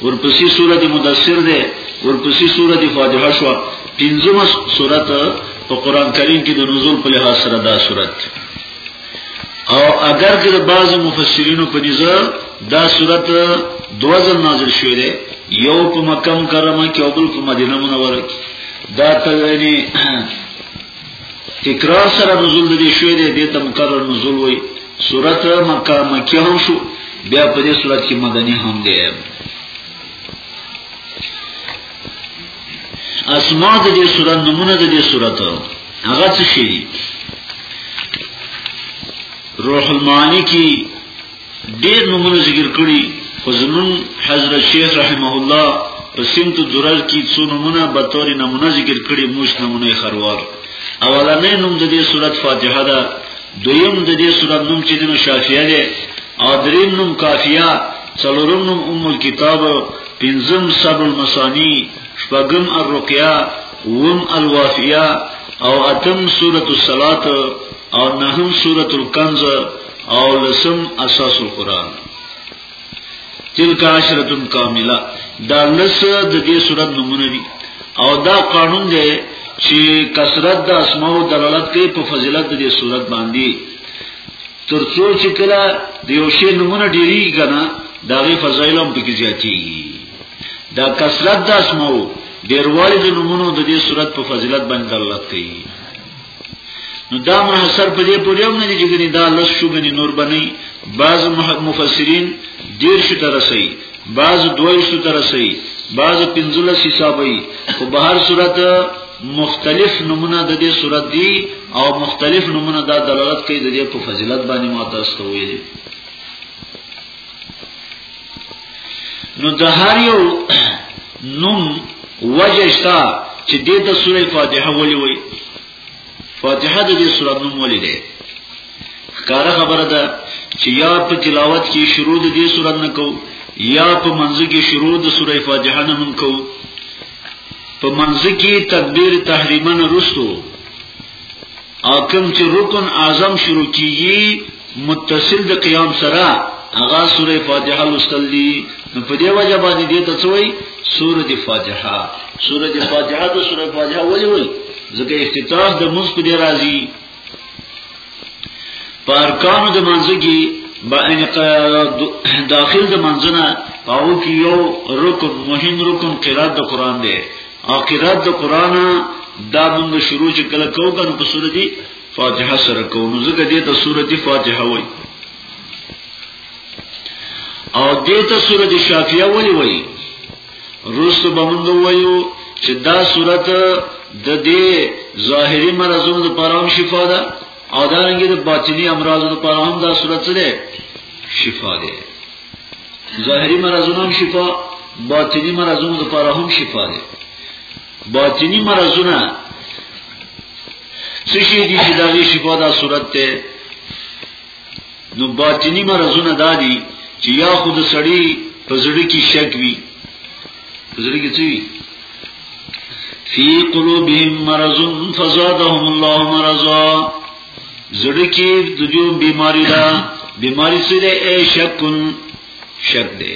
ورپسې سورۃ مدثر ده ورپسې سورۃ فاتحه شو پنځمه سورته په قران کریم کې د نزول په لحاظ سره دا سورته او اگر چې د بعض مفسرینو په نظر دا صورت دوزل نازل شوې ده یو په مکه مکرمه کې او بل په مدینه منوره کې دا تلنی تکرار سره نزول دې شوې ده دې ته مکرر نزول وای صورت مکه مکه هم شو بیا په دې صورت کې مدني هم ده اسماء د دې صورت نمونه د دې صورت هغه څه شي روح المعانی کی ډیر نمونه ذکر کړی خو زمون حضرت شیخ رحمه الله په سمت درر کی څو نمونه به تور نمونه ذکر کړی موږ نمونه خروار اولنې نوم د دې صورت فاتحه ده دویم د دې صورت نوم چې د شافعیه ده او دریم نوم کافیه څلورم نوم ام الكتاب پنځم سبع المثانی شپږم الرقیه وم الوافیه او اتم سورۃ الصلات او نهم سورۃ الکنز او لسم اساس القرآن تلک عشرة کاملہ دا لس د دې صورت نمونه دي او دا قانون دی چې کثرت د اسماء دلالت کوي په فضیلت د دې صورت باندې ترڅو چې کله د یو شی نمونه ډیری کنه دا غي فضایل هم پکې زیاتی دا کثرت د اسمو ډیروالی د نمونه د دې صورت په فضیلت باندې دلالت کوي نو دا منحصر په دې پورې هم نه دي چې دا لس شو غني نور بنئ بعض مفسرین ډیر شو ترسي بعض دوی شو ترسي بعض پنځلس حسابي په بهر صورت مختلف نمونه د دې صورت دي او مختلف نمونه دا دلالت کوي د دې په فضیلت باندې ما تاسو ته ویلي نو د هر یو نوم وجه شته چې د دې سورې فاتحه ولي وي فاتحه د دې سورې نوم ولي دی ښکاره خبره ده چې یا په تلاوت کې شروع د دې سورې نه کو یا په منځ کې شروع د سورې فاتحه نه هم کو په منځ کې تکبیر تحریمن رسو او کوم چې رکن اعظم شروع کیږي متصل د قیام سره هغه سوره فاتحه لوستل دي نو په دې وجه باندې دې ته څوي سوره د فاتحه سوره د فاتحه ته سوره فاتحه ولې وي ځکه افتتاح د موږ په دې راځي پر کام د منځګي داخل د منځنه پاو کې یو رکن مهم رکن قرات د قران دی او قرات د قران دا موږ شروع چې کله کوو کنه په سورتي فاتحه سره کوو نو زګه دې ته سورتي فاتحه وای او دې ته سورتي شافیه وای وای رسو بمند وایو چې دا سورت د دې ظاهري مرزونو لپاره هم شفا ده او دا رنګه د باطنی امراضو لپاره هم دا سورت ده شفا ده ظاهری مرضونه هم شفا باطنی مرضونه لپاره هم شفا دي باطنی مرضونه څه شي دي چې دغه شفا دا صورت ته نو باطنی مرضونه دادي چې یا خود سړی په زړه کې شک وي په زړه کې څه وي فی قلوبهم مرض فزادهم الله مرضا زړه کې د جو بیماری دا بیماری څه ده ای شکن شک ده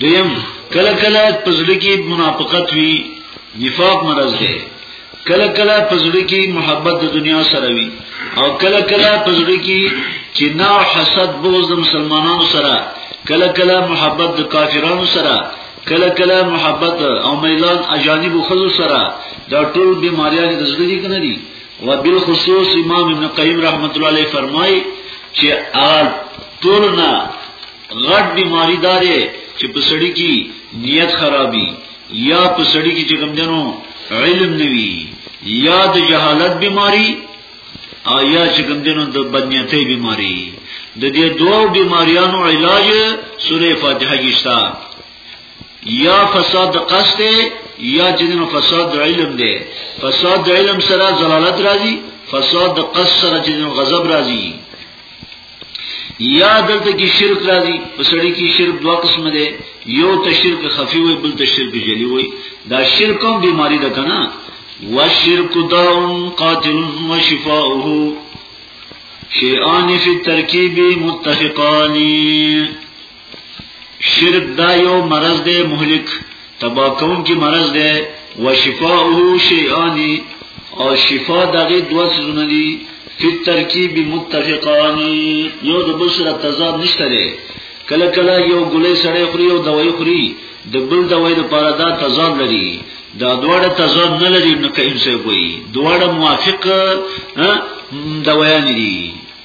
دویم کله کله پزړه کې منافقت وی نفاق مرض ده کله کله پزړه کې محبت د دنیا سره وی او کله کله پزړه کې چې نا حسد بغض د مسلمانانو سره کله کله محبت د کافرانو سره کله کله محبت او میلان اجانب خزو سره دا ټول بیماریاں د زړه کې نه دي و بالخصوص امام ابن قیم رحمت الله علیه فرمای چې اغل ټولنا غټ بیماری داري چې په سړی کې نیت خرابي یا په سړی کې چې کوم جنو علم نوي یا د جهالت بیماری او یا چې کوم جنو د بدنیتۍ بیماری د دې دوه بیماریانو علاج سوره فاتحه کې شته یا فساد قصد یا جنن فساد علم دی فساد علم سره زلالت راځي فساد قصد سره جنن غضب راځي یا دلته کې شرک راځي په سړی کې شرک دوه قسم دی یو ته شرک خفي وي بل ته شرک جلی وي دا شرک هم بیماری ده کنه وشرک داء قاتل وشفاؤه شیئان فی الترکیب متفقانی شرک دا یو مرض دی مهلک تبا کون کی مرض دی و شفاؤه شیعانی او شفا دغی دو سزونه دی فی ترکیب متفقانی یو د بل سره تضاد نشته دی کله کله یو ګلې سړی خوري او دوايي خوري د بل دوايي لپاره دا تضاد لري دا دواړه تضاد نه لري نو که انسان کوي دواړه موافق دوايان دي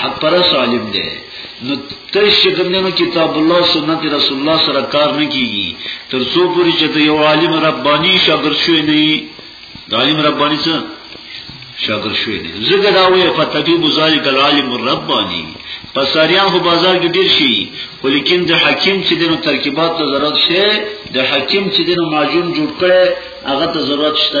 حق پرس عالم دی نو تش چې کومنو کتاب الله سنت رسول الله سره کار نه کیږي تر څو پوری چې یو عالم ربانی شاګرد شوی نه دی عالم ربانی څه شاګرد شوی نه زګه دا وې فتبیب ذالک العالم الربانی پساریان خو بازار کې ډیر شي ولیکن د حکیم چې دنو ترکیبات ته ضرورت شته د حکیم چې دنو ماجون جوړ کړي هغه ته ضرورت شته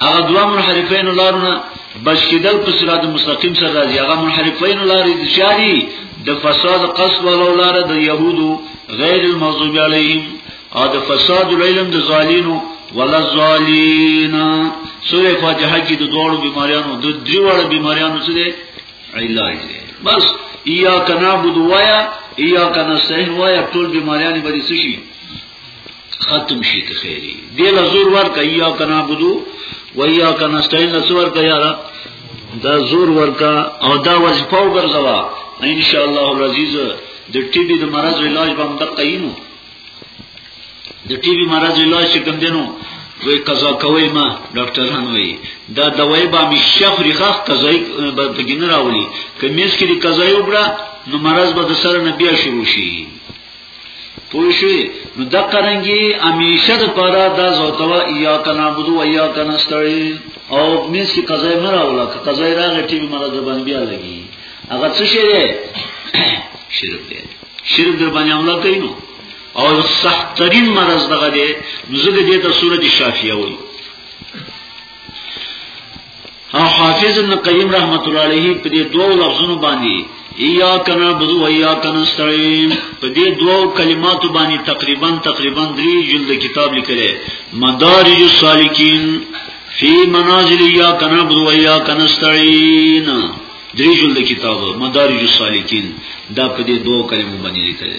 هغه دوه منحرفین لارونه بچ کېدل په صراط مستقیم سره راځي هغه منحرفین لارې د شاري د فساد قصد ولو لار د يهودو غیر المغضوب علیهم او د فساد العلم د ظالینو ولا ظالین سوره فاتحه کې د دوړو بیماریانو د دریوړو بیماریانو څخه دی علاج دی بس یا کنا بدوایا یا کنا سهوایا ټول بیماریانې بری سشي ختم شي ته خیری دی له زور ورکه یا کنا بدو و یا کنا ستاین له زور ورکه یارا دا زور ورکه او دا وظیفه وګرځوا ان شاء الله العزیز د ټي بي د مرض علاج به متقینو د ټي بي مرض علاج چې کوم دینو وی قضا کوي ما ډاکټران وی دا دوايي به می شیخ ریخه قضای به بګین راولي کمیس کې قضای وبره نو مرض به د سره نه بیا شروع شي پوښي نو د قرنګي امیشه د پاره د زوتوا یا کنا بدو و یا کنا ستړي او مینس کی قضای مرا ولا که قضای راغی ټی به مرا دربان بیا لګي هغه څه شي شرک دی شرک در باندې عمل کوي نو او سخترین مرض دغه دی نو زګ دې ته سورۃ الشافیه وایي او حافظ ابن قیم رحمت الله علیه په دې دوو لفظونو باندې یا کنا بدو و یا کنا استعین په دې دوو کلماتو باندې تقریبا تقریبا درې جلد کتاب لیکل مدارج السالکین فی منازل یا کنا بدو و یا کنا استعین درې جلد کتاب مدارج السالکین دا په دې دوو کلمو باندې لیکل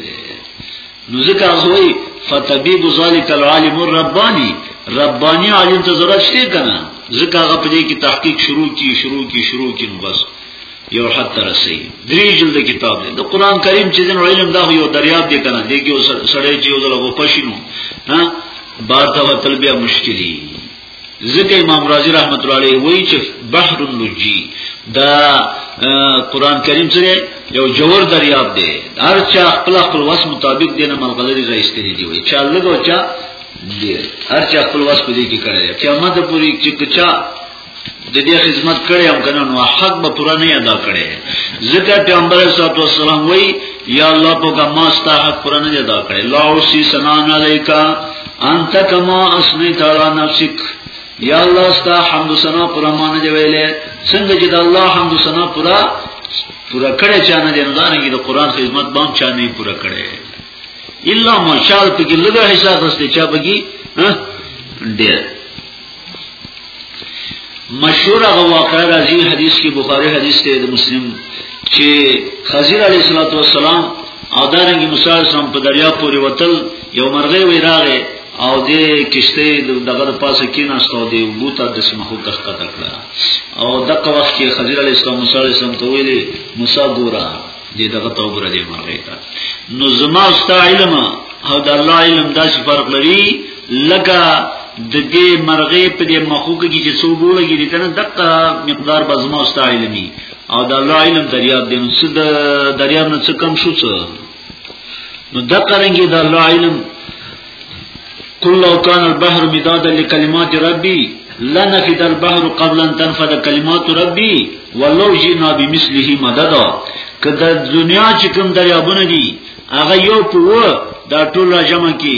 نو ځکه هغه وایي فتبیب ذالک العالم الربانی ربانی عالم ته ضرورت شته کنه ځکه هغه په دې کې تحقیق شروع کی شروع کی شروع کی بس یو حد تر رسي درې جلد کتاب دی د قران کریم چې د علم دا یو دریاب دی کنه دې کې سړی چې یو ځل وپښینو ها بار ته وتل بیا مشکلی ځکه امام رازی رحمت الله علیه وایي چې بحر اللجی دا قران کریم سره یو جوور دریاب دی هر چا خپل خپل وس مطابق دینه ملغلری راځتري دی وایي چا لګو چا دی هر چا خپل وس په دې کې کړی قیامت پورې چې چا د دې خدمت کړي هم کنه نو حق به پورا نه ادا کړي ځکه پیغمبر صلی الله علیه وسلم وایي یا الله په ګما ستا حق پورا نه ادا کړي لا اوسی سنا علیکا انت کما اسنیت علی نفسک یا الله ستا حمد سنا پر مان دی ویلې څنګه چې د الله حمد سنا پورا پورا کړه چانه دی نه نه د قران خدمت بام چانه پورا کړه الا مشال په کې لږه حصہ غسته چا بګي ډېر مشهور هغه واقعه راځي حدیث کې بخاری حدیث ته د مسلم چې خضر علیه الصلاۃ والسلام او دارنګ موسی علیه السلام په دریا پورې وتل یو مرغه وی راغې او د کشته دغه پاسه کې ناشته دی بوته د سمحو تخته کړه او دغه وخت کې خضر علیه السلام موسی علیه السلام ته ویلي موسی ګوره دې دغه توبره دې مرغه ته نو زما ستا علم او د الله علم داسې فرق لري لکه د دې مرغې په دې مخو کې چې څو ګوره کې دي کنه دغه مقدار به زما ستا علمي او د الله علم دریاب دی نو څه د دریاب نه څه کم شو څه نو د قرنګي د الله علم قل لو كان البحر مدادا لكلمات ربي لنفد البحر قبل ان تنفد كلمات ربي ولو جئنا بمثله مددا کله دنیا چې کوم دریابونه دي هغه یو په دا ټول جمع کی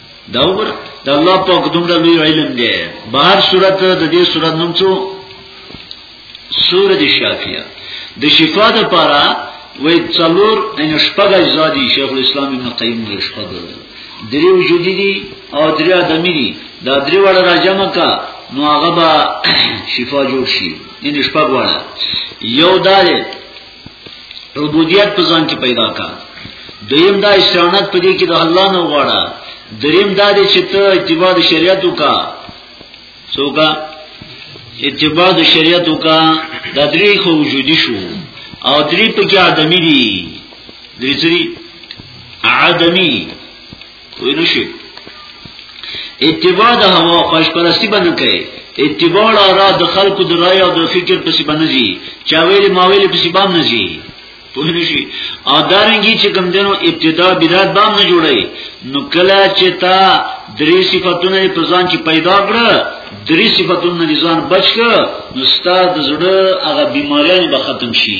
دا وګور د الله پاک دومره لوی علم دی بهر صورت د دې صورت نوم څو سورۃ شافیه د شفا د پاره وې څلور ان شپږ ازادي شیخ الاسلام ابن قیم د شپږ درې وجودي دي او درې ادمي دي دا درې وړ راجم کا نو هغه به شفا جوړ شي ان شپږ وړ یو دار عبودیت په ځان کې پیدا کا دویم دا استعانت په دې کې د الله نه وغواړه دریم دا دې چې ته اتباع د شریعت وکا څوکا اتباع د شریعت وکا د درې خو وجودي شو او درې په کې ادمي دي درې سری ادمي وی نشي اتباع د هوا خوش پرستی باندې کوي اتباع را د خلکو د رای او د فکر په سی باندې زی چا ویل ما ویل په سی باندې زی په نشي او دارنګي چې کوم دنو ابتدا بدعت بام نه جوړي نو کله چې تا درې صفاتونه په ځان کې پیدا کړ درې صفاتونه ځان بچ کړ نو ستاسو د زړه هغه بیماریاں به ختم شي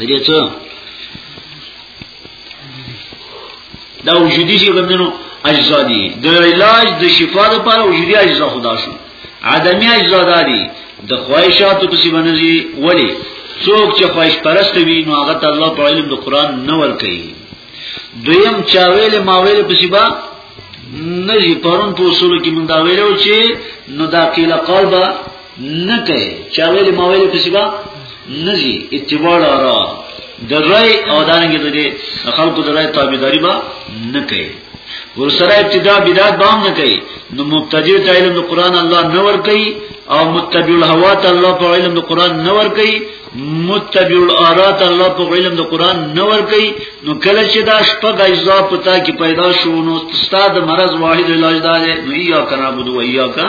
دې څه دا وجودي چې کومنو اجزا دي د علاج د شفا لپاره وجودي اجزا خدا شو عدمي اجزا داري د خواهشاتو په سیمه نزي ولی څوک چې خواهش پرست وي نو هغه ته الله په علم د قران نه ور کوي دویم چا ویل ما ویل په سیمه نزي پرون په اصول کې مونږ دا ویلو چې نو دا کله قلبه نه کوي چا ویلي ما ویلي پسې به نه ځي اتباع لاره د رای او دانګ د دې خلکو د رای تابعداري به نه کوي ورسره ابتدا بدعت به نه کوي نو مبتدی ته علم د قران الله نه ور کوي او متبع الهوا ته الله په علم د قران نه ور کوي متبع الاراء ته الله په علم د قران نه ور کوي نو کله چې دا شپږ اجزا پتا کې پیدا شو نو استاد مرض واحد علاج دا دی نو یا کنا بدو یا کا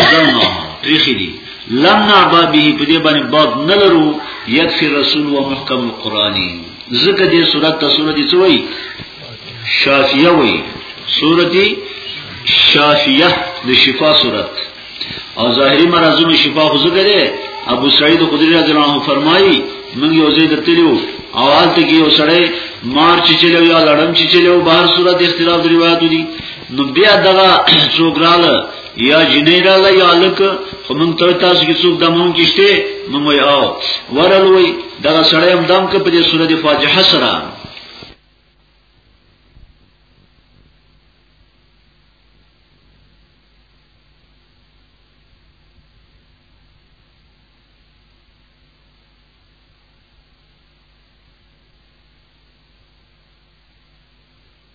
اذنه تریخی دی لم نعبا به په دې باندې باب نه لرو یکفی رسول و محکم القرآنی ذکر دې صورت ته صورت څه وای شافیه وای صورت شافیه د شفا صورت او ظاهری مرزونو شفا خو ذکر دی ابو سعید خدری رضی الله عنه فرمایي موږ یو ځای درتلیو اواز ته کې یو سړی مار چې چلو یا لړم چې چلو بهر صورت اختلاف روایت دي نو بیا دغه څوک رااله یا جنې رااله یا لک خو مونږ تر تاسو کې څوک دمون کېشته مونږ یې او ورلوي دغه سړی هم دم کې په دې سورته فاتحه سره